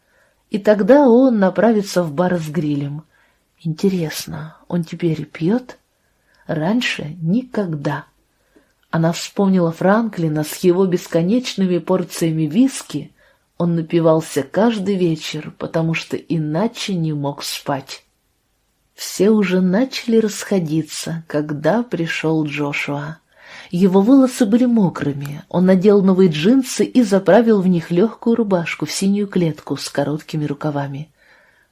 [SPEAKER 1] И тогда он направится в бар с грилем. Интересно, он теперь пьет? Раньше никогда. Она вспомнила Франклина с его бесконечными порциями виски. Он напивался каждый вечер, потому что иначе не мог спать. Все уже начали расходиться, когда пришел Джошуа. Его волосы были мокрыми, он надел новые джинсы и заправил в них легкую рубашку в синюю клетку с короткими рукавами.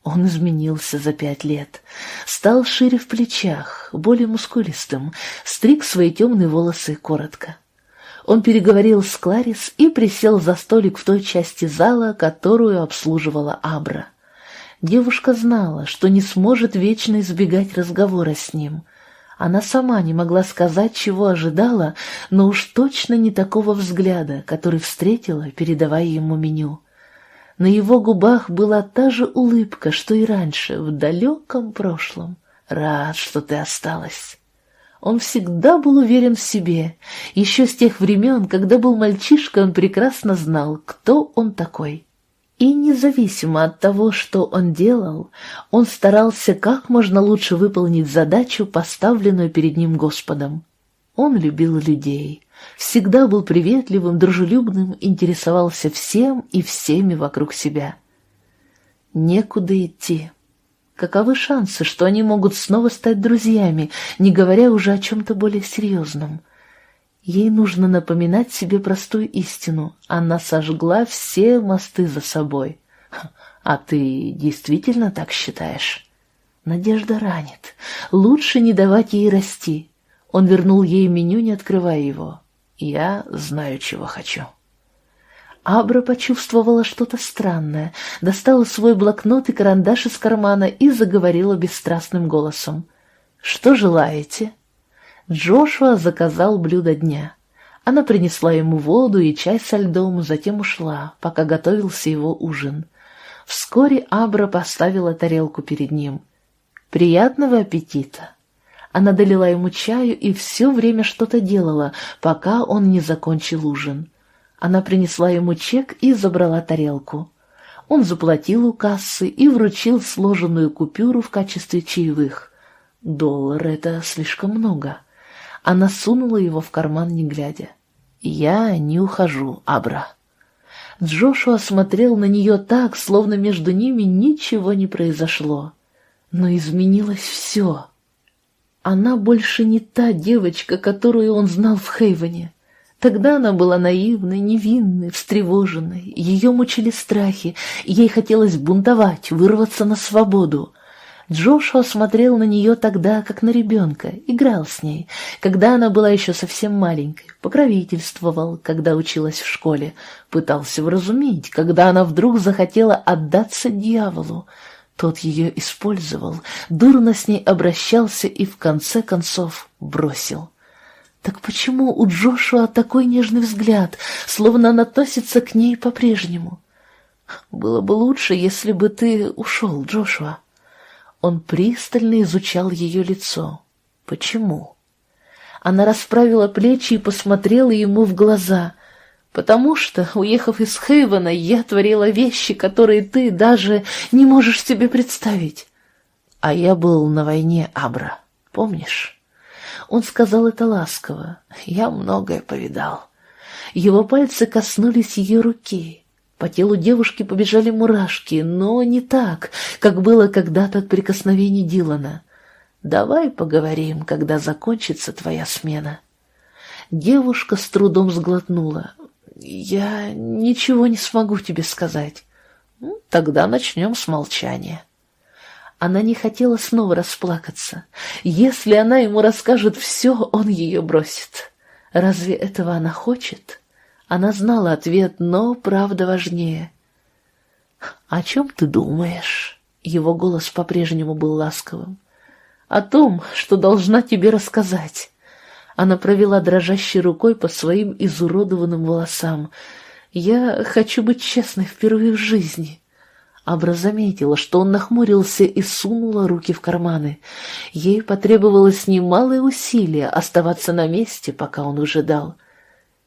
[SPEAKER 1] Он изменился за пять лет, стал шире в плечах, более мускулистым, стриг свои темные волосы коротко. Он переговорил с Кларис и присел за столик в той части зала, которую обслуживала Абра. Девушка знала, что не сможет вечно избегать разговора с ним. Она сама не могла сказать, чего ожидала, но уж точно не такого взгляда, который встретила, передавая ему меню. На его губах была та же улыбка, что и раньше, в далеком прошлом. «Рад, что ты осталась». Он всегда был уверен в себе. Еще с тех времен, когда был мальчишкой, он прекрасно знал, кто он такой. И независимо от того, что он делал, он старался как можно лучше выполнить задачу, поставленную перед ним Господом. Он любил людей, всегда был приветливым, дружелюбным, интересовался всем и всеми вокруг себя. Некуда идти. Каковы шансы, что они могут снова стать друзьями, не говоря уже о чем-то более серьезном? Ей нужно напоминать себе простую истину. Она сожгла все мосты за собой. А ты действительно так считаешь? Надежда ранит. Лучше не давать ей расти. Он вернул ей меню, не открывая его. Я знаю, чего хочу. Абра почувствовала что-то странное, достала свой блокнот и карандаш из кармана и заговорила бесстрастным голосом. «Что желаете?» Джошуа заказал блюдо дня. Она принесла ему воду и чай со льдом, затем ушла, пока готовился его ужин. Вскоре Абра поставила тарелку перед ним. «Приятного аппетита!» Она долила ему чаю и все время что-то делала, пока он не закончил ужин. Она принесла ему чек и забрала тарелку. Он заплатил у кассы и вручил сложенную купюру в качестве чаевых. Доллар — это слишком много. Она сунула его в карман, не глядя. «Я не ухожу, Абра». Джошуа смотрел на нее так, словно между ними ничего не произошло. Но изменилось все. Она больше не та девочка, которую он знал в Хейвене. Тогда она была наивной, невинной, встревоженной, ее мучили страхи, ей хотелось бунтовать, вырваться на свободу. Джошуа смотрел на нее тогда, как на ребенка, играл с ней, когда она была еще совсем маленькой, покровительствовал, когда училась в школе, пытался вразумить, когда она вдруг захотела отдаться дьяволу. Тот ее использовал, дурно с ней обращался и в конце концов бросил. Так почему у Джошуа такой нежный взгляд, словно он относится к ней по-прежнему? Было бы лучше, если бы ты ушел, Джошуа. Он пристально изучал ее лицо. Почему? Она расправила плечи и посмотрела ему в глаза. «Потому что, уехав из Хейвена, я творила вещи, которые ты даже не можешь себе представить. А я был на войне Абра, помнишь?» Он сказал это ласково. Я многое повидал. Его пальцы коснулись ее руки. По телу девушки побежали мурашки, но не так, как было когда-то от прикосновений Дилана. «Давай поговорим, когда закончится твоя смена». Девушка с трудом сглотнула. «Я ничего не смогу тебе сказать». «Ну, «Тогда начнем с молчания». Она не хотела снова расплакаться. Если она ему расскажет все, он ее бросит. Разве этого она хочет? Она знала ответ, но правда важнее. «О чем ты думаешь?» Его голос по-прежнему был ласковым. «О том, что должна тебе рассказать». Она провела дрожащей рукой по своим изуродованным волосам. «Я хочу быть честной впервые в жизни. Абра заметила, что он нахмурился и сунула руки в карманы. Ей потребовалось немалое усилие оставаться на месте, пока он выжидал.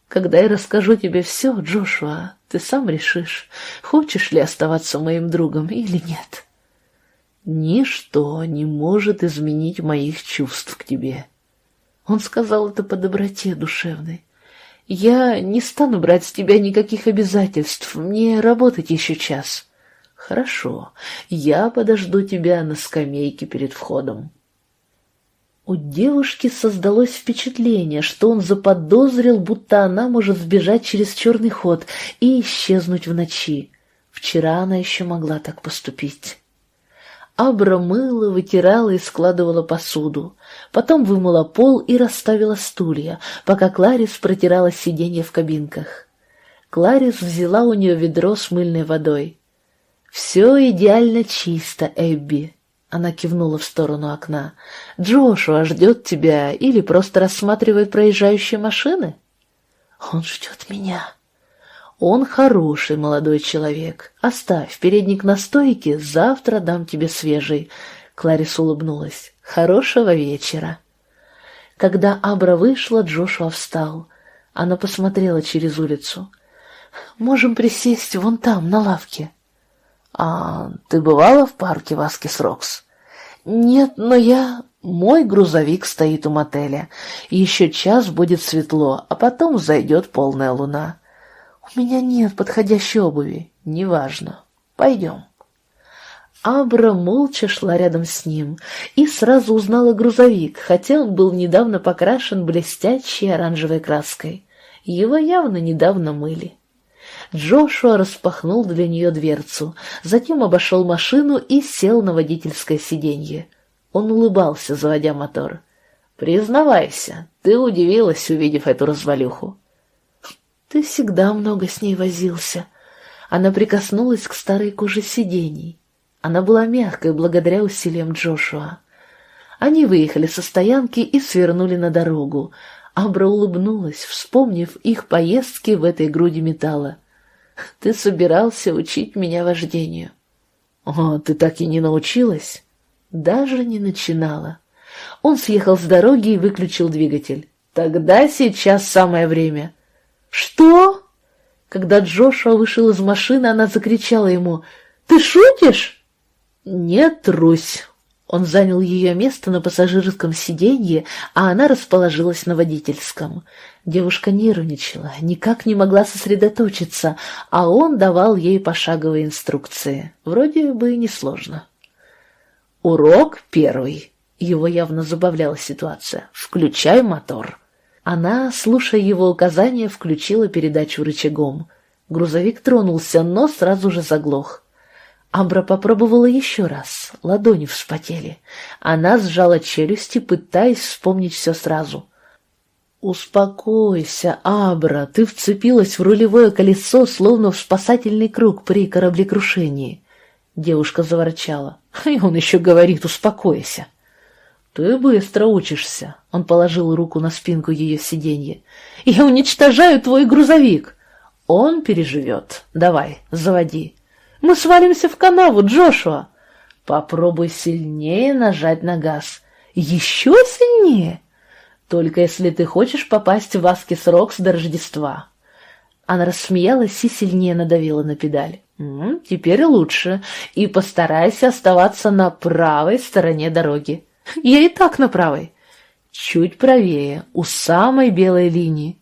[SPEAKER 1] «Когда я расскажу тебе все, Джошуа, ты сам решишь, хочешь ли оставаться моим другом или нет». «Ничто не может изменить моих чувств к тебе». Он сказал это по доброте душевной. «Я не стану брать с тебя никаких обязательств, мне работать еще час». «Хорошо, я подожду тебя на скамейке перед входом». У девушки создалось впечатление, что он заподозрил, будто она может сбежать через черный ход и исчезнуть в ночи. Вчера она еще могла так поступить. Абра мыла, вытирала и складывала посуду. Потом вымыла пол и расставила стулья, пока Кларис протирала сиденья в кабинках. Кларис взяла у нее ведро с мыльной водой. «Все идеально чисто, Эбби», — она кивнула в сторону окна. «Джошуа ждет тебя или просто рассматривает проезжающие машины?» «Он ждет меня», он хороший молодой человек. Оставь передник на стойке, завтра дам тебе свежий. Кларис улыбнулась. Хорошего вечера. Когда Абра вышла, Джошуа встал. Она посмотрела через улицу. «Можем присесть вон там, на лавке». «А ты бывала в парке Васкис Рокс?» «Нет, но я...» «Мой грузовик стоит у мотеля. Еще час будет светло, а потом зайдет полная луна. «У меня нет подходящей обуви. Неважно. Пойдем». Абра молча шла рядом с ним и сразу узнала грузовик, хотя он был недавно покрашен блестящей оранжевой краской. Его явно недавно мыли. Джошуа распахнул для нее дверцу, затем обошел машину и сел на водительское сиденье. Он улыбался, заводя мотор. «Признавайся, ты удивилась, увидев эту развалюху». Ты всегда много с ней возился. Она прикоснулась к старой коже сидений. Она была мягкой благодаря усилиям Джошуа. Они выехали со стоянки и свернули на дорогу. Абра улыбнулась, вспомнив их поездки в этой груди металла. «Ты собирался учить меня вождению». «О, ты так и не научилась?» «Даже не начинала». Он съехал с дороги и выключил двигатель. «Тогда сейчас самое время». «Что?» Когда Джошуа вышел из машины, она закричала ему «Ты шутишь?» «Нет, трусь». Он занял ее место на пассажирском сиденье, а она расположилась на водительском. Девушка нервничала, никак не могла сосредоточиться, а он давал ей пошаговые инструкции. Вроде бы и несложно. Урок первый. Его явно забавляла ситуация. «Включай мотор». Она, слушая его указания, включила передачу рычагом. Грузовик тронулся, но сразу же заглох. Амбра попробовала еще раз. Ладони вспотели. Она сжала челюсти, пытаясь вспомнить все сразу. «Успокойся, Абра, ты вцепилась в рулевое колесо, словно в спасательный круг при кораблекрушении». Девушка заворчала. И он еще говорит «успокойся». «Ты быстро учишься», — он положил руку на спинку ее сиденья. «Я уничтожаю твой грузовик». «Он переживет. Давай, заводи». «Мы свалимся в канаву, Джошуа». «Попробуй сильнее нажать на газ». «Еще сильнее?» «Только если ты хочешь попасть в Аскис Рокс до Рождества». Она рассмеялась и сильнее надавила на педаль. «М -м, «Теперь лучше. И постарайся оставаться на правой стороне дороги». Я и так на правой. Чуть правее, у самой белой линии.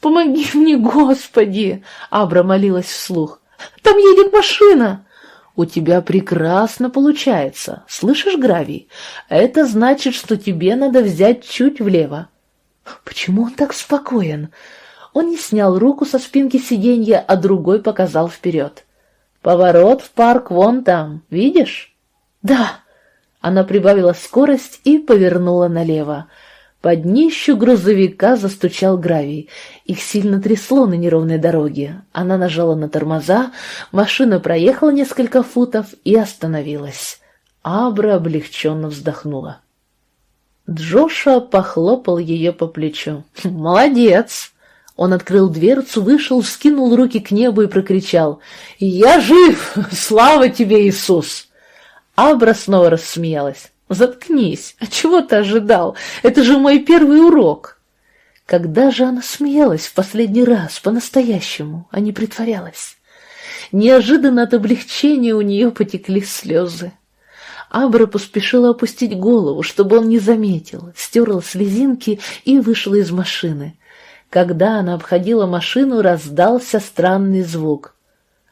[SPEAKER 1] «Помоги мне, Господи!» — Абра молилась вслух. «Там едет машина!» «У тебя прекрасно получается. Слышишь, Гравий? Это значит, что тебе надо взять чуть влево». «Почему он так спокоен?» Он не снял руку со спинки сиденья, а другой показал вперед. «Поворот в парк вон там, видишь?» «Да». Она прибавила скорость и повернула налево. Под днищу грузовика застучал гравий. Их сильно трясло на неровной дороге. Она нажала на тормоза, машина проехала несколько футов и остановилась. Абра облегченно вздохнула. Джоша похлопал ее по плечу. «Молодец!» Он открыл дверцу, вышел, вскинул руки к небу и прокричал. «Я жив! Слава тебе, Иисус!» Абра снова рассмеялась. «Заткнись! А чего ты ожидал? Это же мой первый урок!» Когда же она смеялась в последний раз, по-настоящему, а не притворялась? Неожиданно от облегчения у нее потекли слезы. Абра поспешила опустить голову, чтобы он не заметил, стерла слезинки и вышла из машины. Когда она обходила машину, раздался странный звук.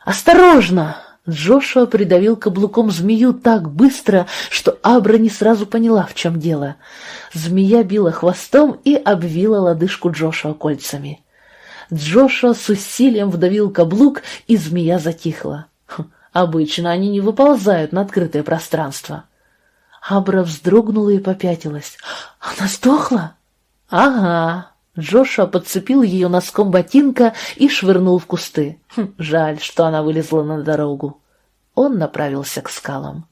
[SPEAKER 1] «Осторожно!» Джошуа придавил каблуком змею так быстро, что Абра не сразу поняла, в чем дело. Змея била хвостом и обвила лодыжку Джошуа кольцами. Джошуа с усилием вдавил каблук, и змея затихла. Обычно они не выползают на открытое пространство. Абра вздрогнула и попятилась. «Она сдохла?» «Ага». Джошуа подцепил ее носком ботинка и швырнул в кусты. Хм, жаль, что она вылезла на дорогу. Он направился к скалам.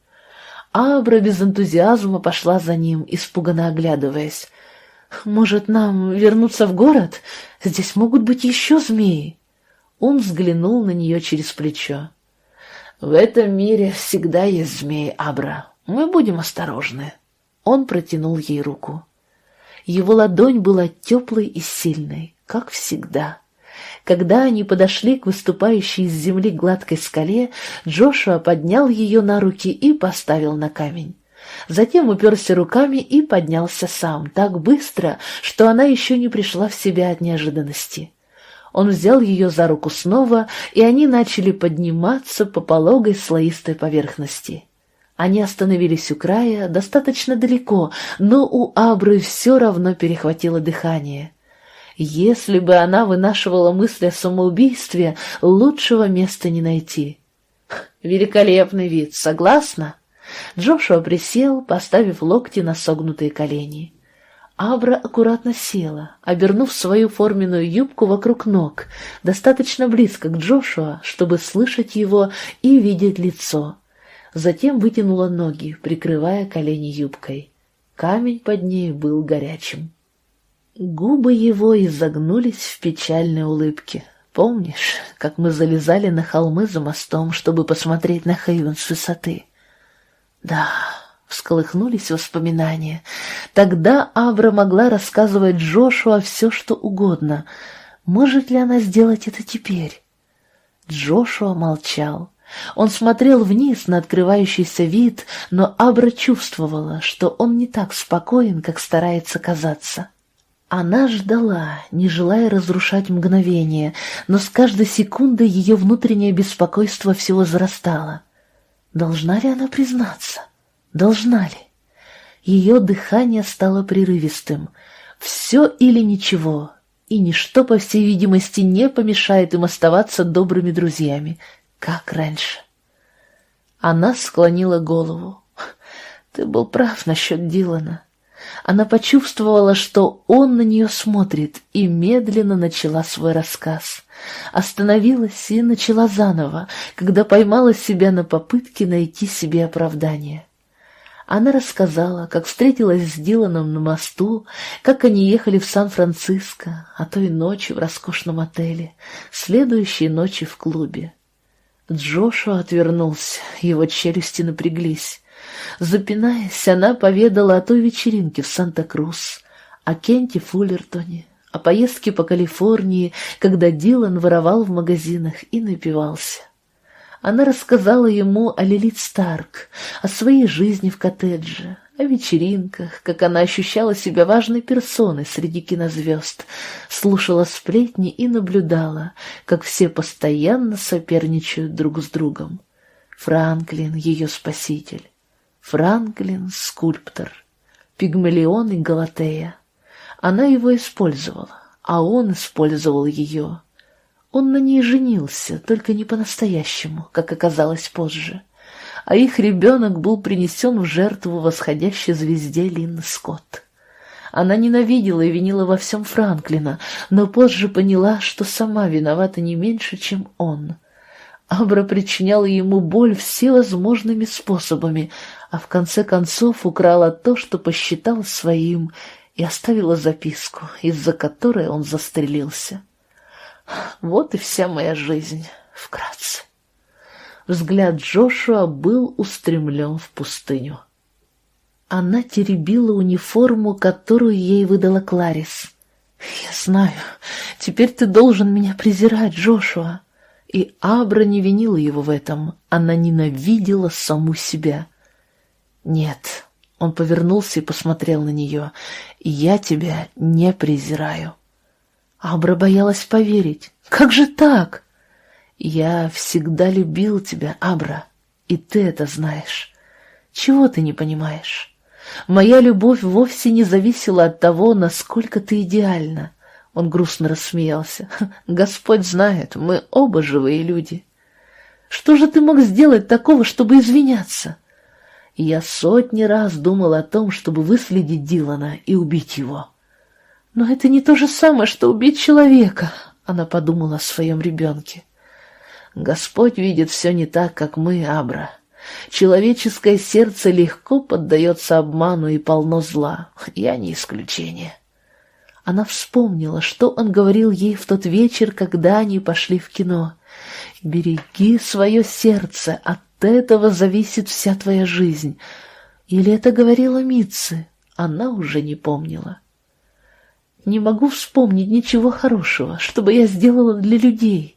[SPEAKER 1] Абра без энтузиазма пошла за ним, испуганно оглядываясь. «Может, нам вернуться в город? Здесь могут быть еще змеи». Он взглянул на нее через плечо. «В этом мире всегда есть змеи, Абра. Мы будем осторожны». Он протянул ей руку. Его ладонь была теплой и сильной, как всегда. Когда они подошли к выступающей из земли гладкой скале, Джошуа поднял ее на руки и поставил на камень. Затем уперся руками и поднялся сам, так быстро, что она еще не пришла в себя от неожиданности. Он взял ее за руку снова, и они начали подниматься по пологой слоистой поверхности. Они остановились у края, достаточно далеко, но у Абры все равно перехватило дыхание. Если бы она вынашивала мысли о самоубийстве, лучшего места не найти. Великолепный вид, согласна? Джошуа присел, поставив локти на согнутые колени. Абра аккуратно села, обернув свою форменную юбку вокруг ног, достаточно близко к Джошуа, чтобы слышать его и видеть лицо. Затем вытянула ноги, прикрывая колени юбкой. Камень под ней был горячим. Губы его изогнулись в печальной улыбке. Помнишь, как мы залезали на холмы за мостом, чтобы посмотреть на Хейвен с высоты? Да, всколыхнулись воспоминания. Тогда Абра могла рассказывать Джошуа все, что угодно. Может ли она сделать это теперь? Джошуа молчал. Он смотрел вниз на открывающийся вид, но Абра чувствовала, что он не так спокоен, как старается казаться. Она ждала, не желая разрушать мгновение, но с каждой секундой ее внутреннее беспокойство все возрастало. Должна ли она признаться? Должна ли? Ее дыхание стало прерывистым. Все или ничего, и ничто, по всей видимости, не помешает им оставаться добрыми друзьями, как раньше. Она склонила голову. «Ты был прав насчет Дилана. Она почувствовала, что он на нее смотрит, и медленно начала свой рассказ. Остановилась и начала заново, когда поймала себя на попытке найти себе оправдание. Она рассказала, как встретилась с Диланом на мосту, как они ехали в Сан-Франциско, а той ночи в роскошном отеле, следующей ночи в клубе. Джошуа отвернулся, его челюсти напряглись. Запинаясь, она поведала о той вечеринке в Санта-Крус, о Кенте Фуллертоне, о поездке по Калифорнии, когда Дилан воровал в магазинах и напивался. Она рассказала ему о Лилит Старк, о своей жизни в коттедже, о вечеринках, как она ощущала себя важной персоной среди кинозвезд, слушала сплетни и наблюдала, как все постоянно соперничают друг с другом. Франклин — ее спаситель. Франклин — скульптор. Пигмалион и Галатея. Она его использовала, а он использовал ее. Он на ней женился, только не по-настоящему, как оказалось позже. А их ребенок был принесен в жертву восходящей звезде Линн Скотт. Она ненавидела и винила во всем Франклина, но позже поняла, что сама виновата не меньше, чем он. Абра причиняла ему боль всевозможными способами, а в конце концов украла то, что посчитал своим, и оставила записку, из-за которой он застрелился. Вот и вся моя жизнь, вкратце. Взгляд Джошуа был устремлен в пустыню. Она теребила униформу, которую ей выдала Кларис. «Я знаю, теперь ты должен меня презирать, Джошуа». И Абра не винила его в этом, она ненавидела саму себя. «Нет», — он повернулся и посмотрел на нее, — «я тебя не презираю». Абра боялась поверить. «Как же так?» «Я всегда любил тебя, Абра, и ты это знаешь. Чего ты не понимаешь? Моя любовь вовсе не зависела от того, насколько ты идеальна». Он грустно рассмеялся. «Господь знает, мы оба живые люди». Что же ты мог сделать такого, чтобы извиняться? Я сотни раз думал о том, чтобы выследить Дилана и убить его. Но это не то же самое, что убить человека, она подумала о своем ребенке. Господь видит все не так, как мы, Абра. Человеческое сердце легко поддается обману и полно зла. Я не исключение. Она вспомнила, что он говорил ей в тот вечер, когда они пошли в кино. «Береги свое сердце, от этого зависит вся твоя жизнь». Или это говорила Митцы? Она уже не помнила. «Не могу вспомнить ничего хорошего, чтобы я сделала для людей».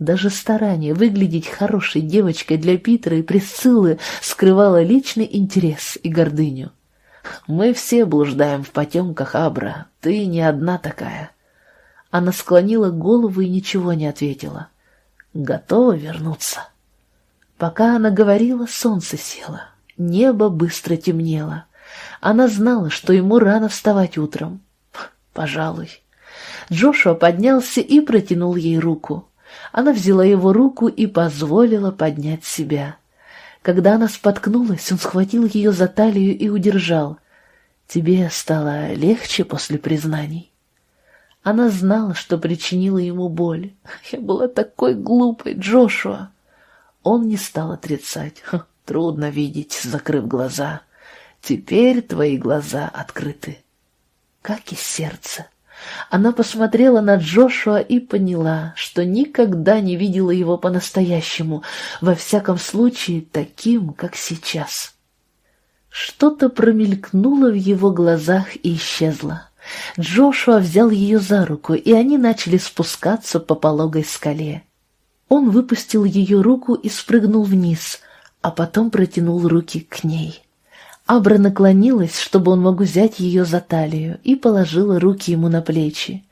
[SPEAKER 1] Даже старание выглядеть хорошей девочкой для Питера и Присциллы скрывало личный интерес и гордыню. Мы все блуждаем в потемках, Абра, ты не одна такая. Она склонила голову и ничего не ответила. Готова вернуться. Пока она говорила, солнце село, небо быстро темнело. Она знала, что ему рано вставать утром. Пожалуй. Джошуа поднялся и протянул ей руку. Она взяла его руку и позволила поднять себя. Когда она споткнулась, он схватил ее за талию и удержал. «Тебе стало легче после признаний?» Она знала, что причинила ему боль. «Я была такой глупой, Джошуа!» Он не стал отрицать. «Трудно видеть, закрыв глаза. Теперь твои глаза открыты, как и сердце». Она посмотрела на Джошуа и поняла, что никогда не видела его по-настоящему, во всяком случае таким, как сейчас. Что-то промелькнуло в его глазах и исчезло. Джошуа взял ее за руку, и они начали спускаться по пологой скале. Он выпустил ее руку и спрыгнул вниз, а потом протянул руки к ней. Абра наклонилась, чтобы он мог взять ее за талию, и положила руки ему на плечи.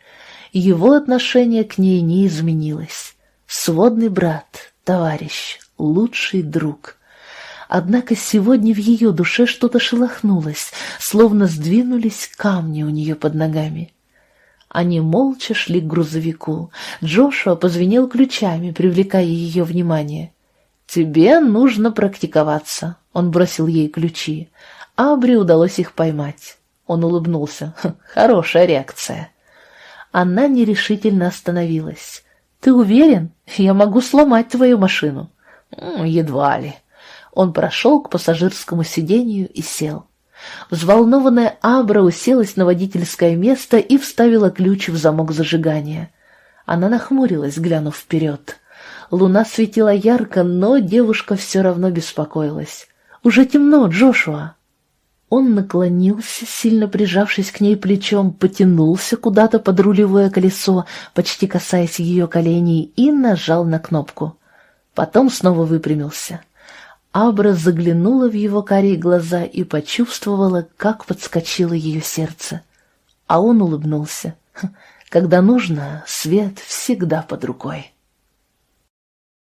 [SPEAKER 1] Его отношение к ней не изменилось. Сводный брат, товарищ, лучший друг. Однако сегодня в ее душе что-то шелохнулось, словно сдвинулись камни у нее под ногами. Они молча шли к грузовику. Джошуа позвенел ключами, привлекая ее внимание. «Тебе нужно практиковаться», — он бросил ей ключи. Абри удалось их поймать. Он улыбнулся. «Хм, «Хорошая реакция». Она нерешительно остановилась. «Ты уверен? Я могу сломать твою машину». «Едва ли». Он прошел к пассажирскому сиденью и сел. Взволнованная Абра уселась на водительское место и вставила ключ в замок зажигания. Она нахмурилась, глянув вперед. Луна светила ярко, но девушка все равно беспокоилась. «Уже темно, Джошуа!» Он наклонился, сильно прижавшись к ней плечом, потянулся куда-то под рулевое колесо, почти касаясь ее коленей, и нажал на кнопку. Потом снова выпрямился. Абра заглянула в его карие глаза и почувствовала, как подскочило ее сердце. А он улыбнулся. Когда нужно, свет всегда под рукой.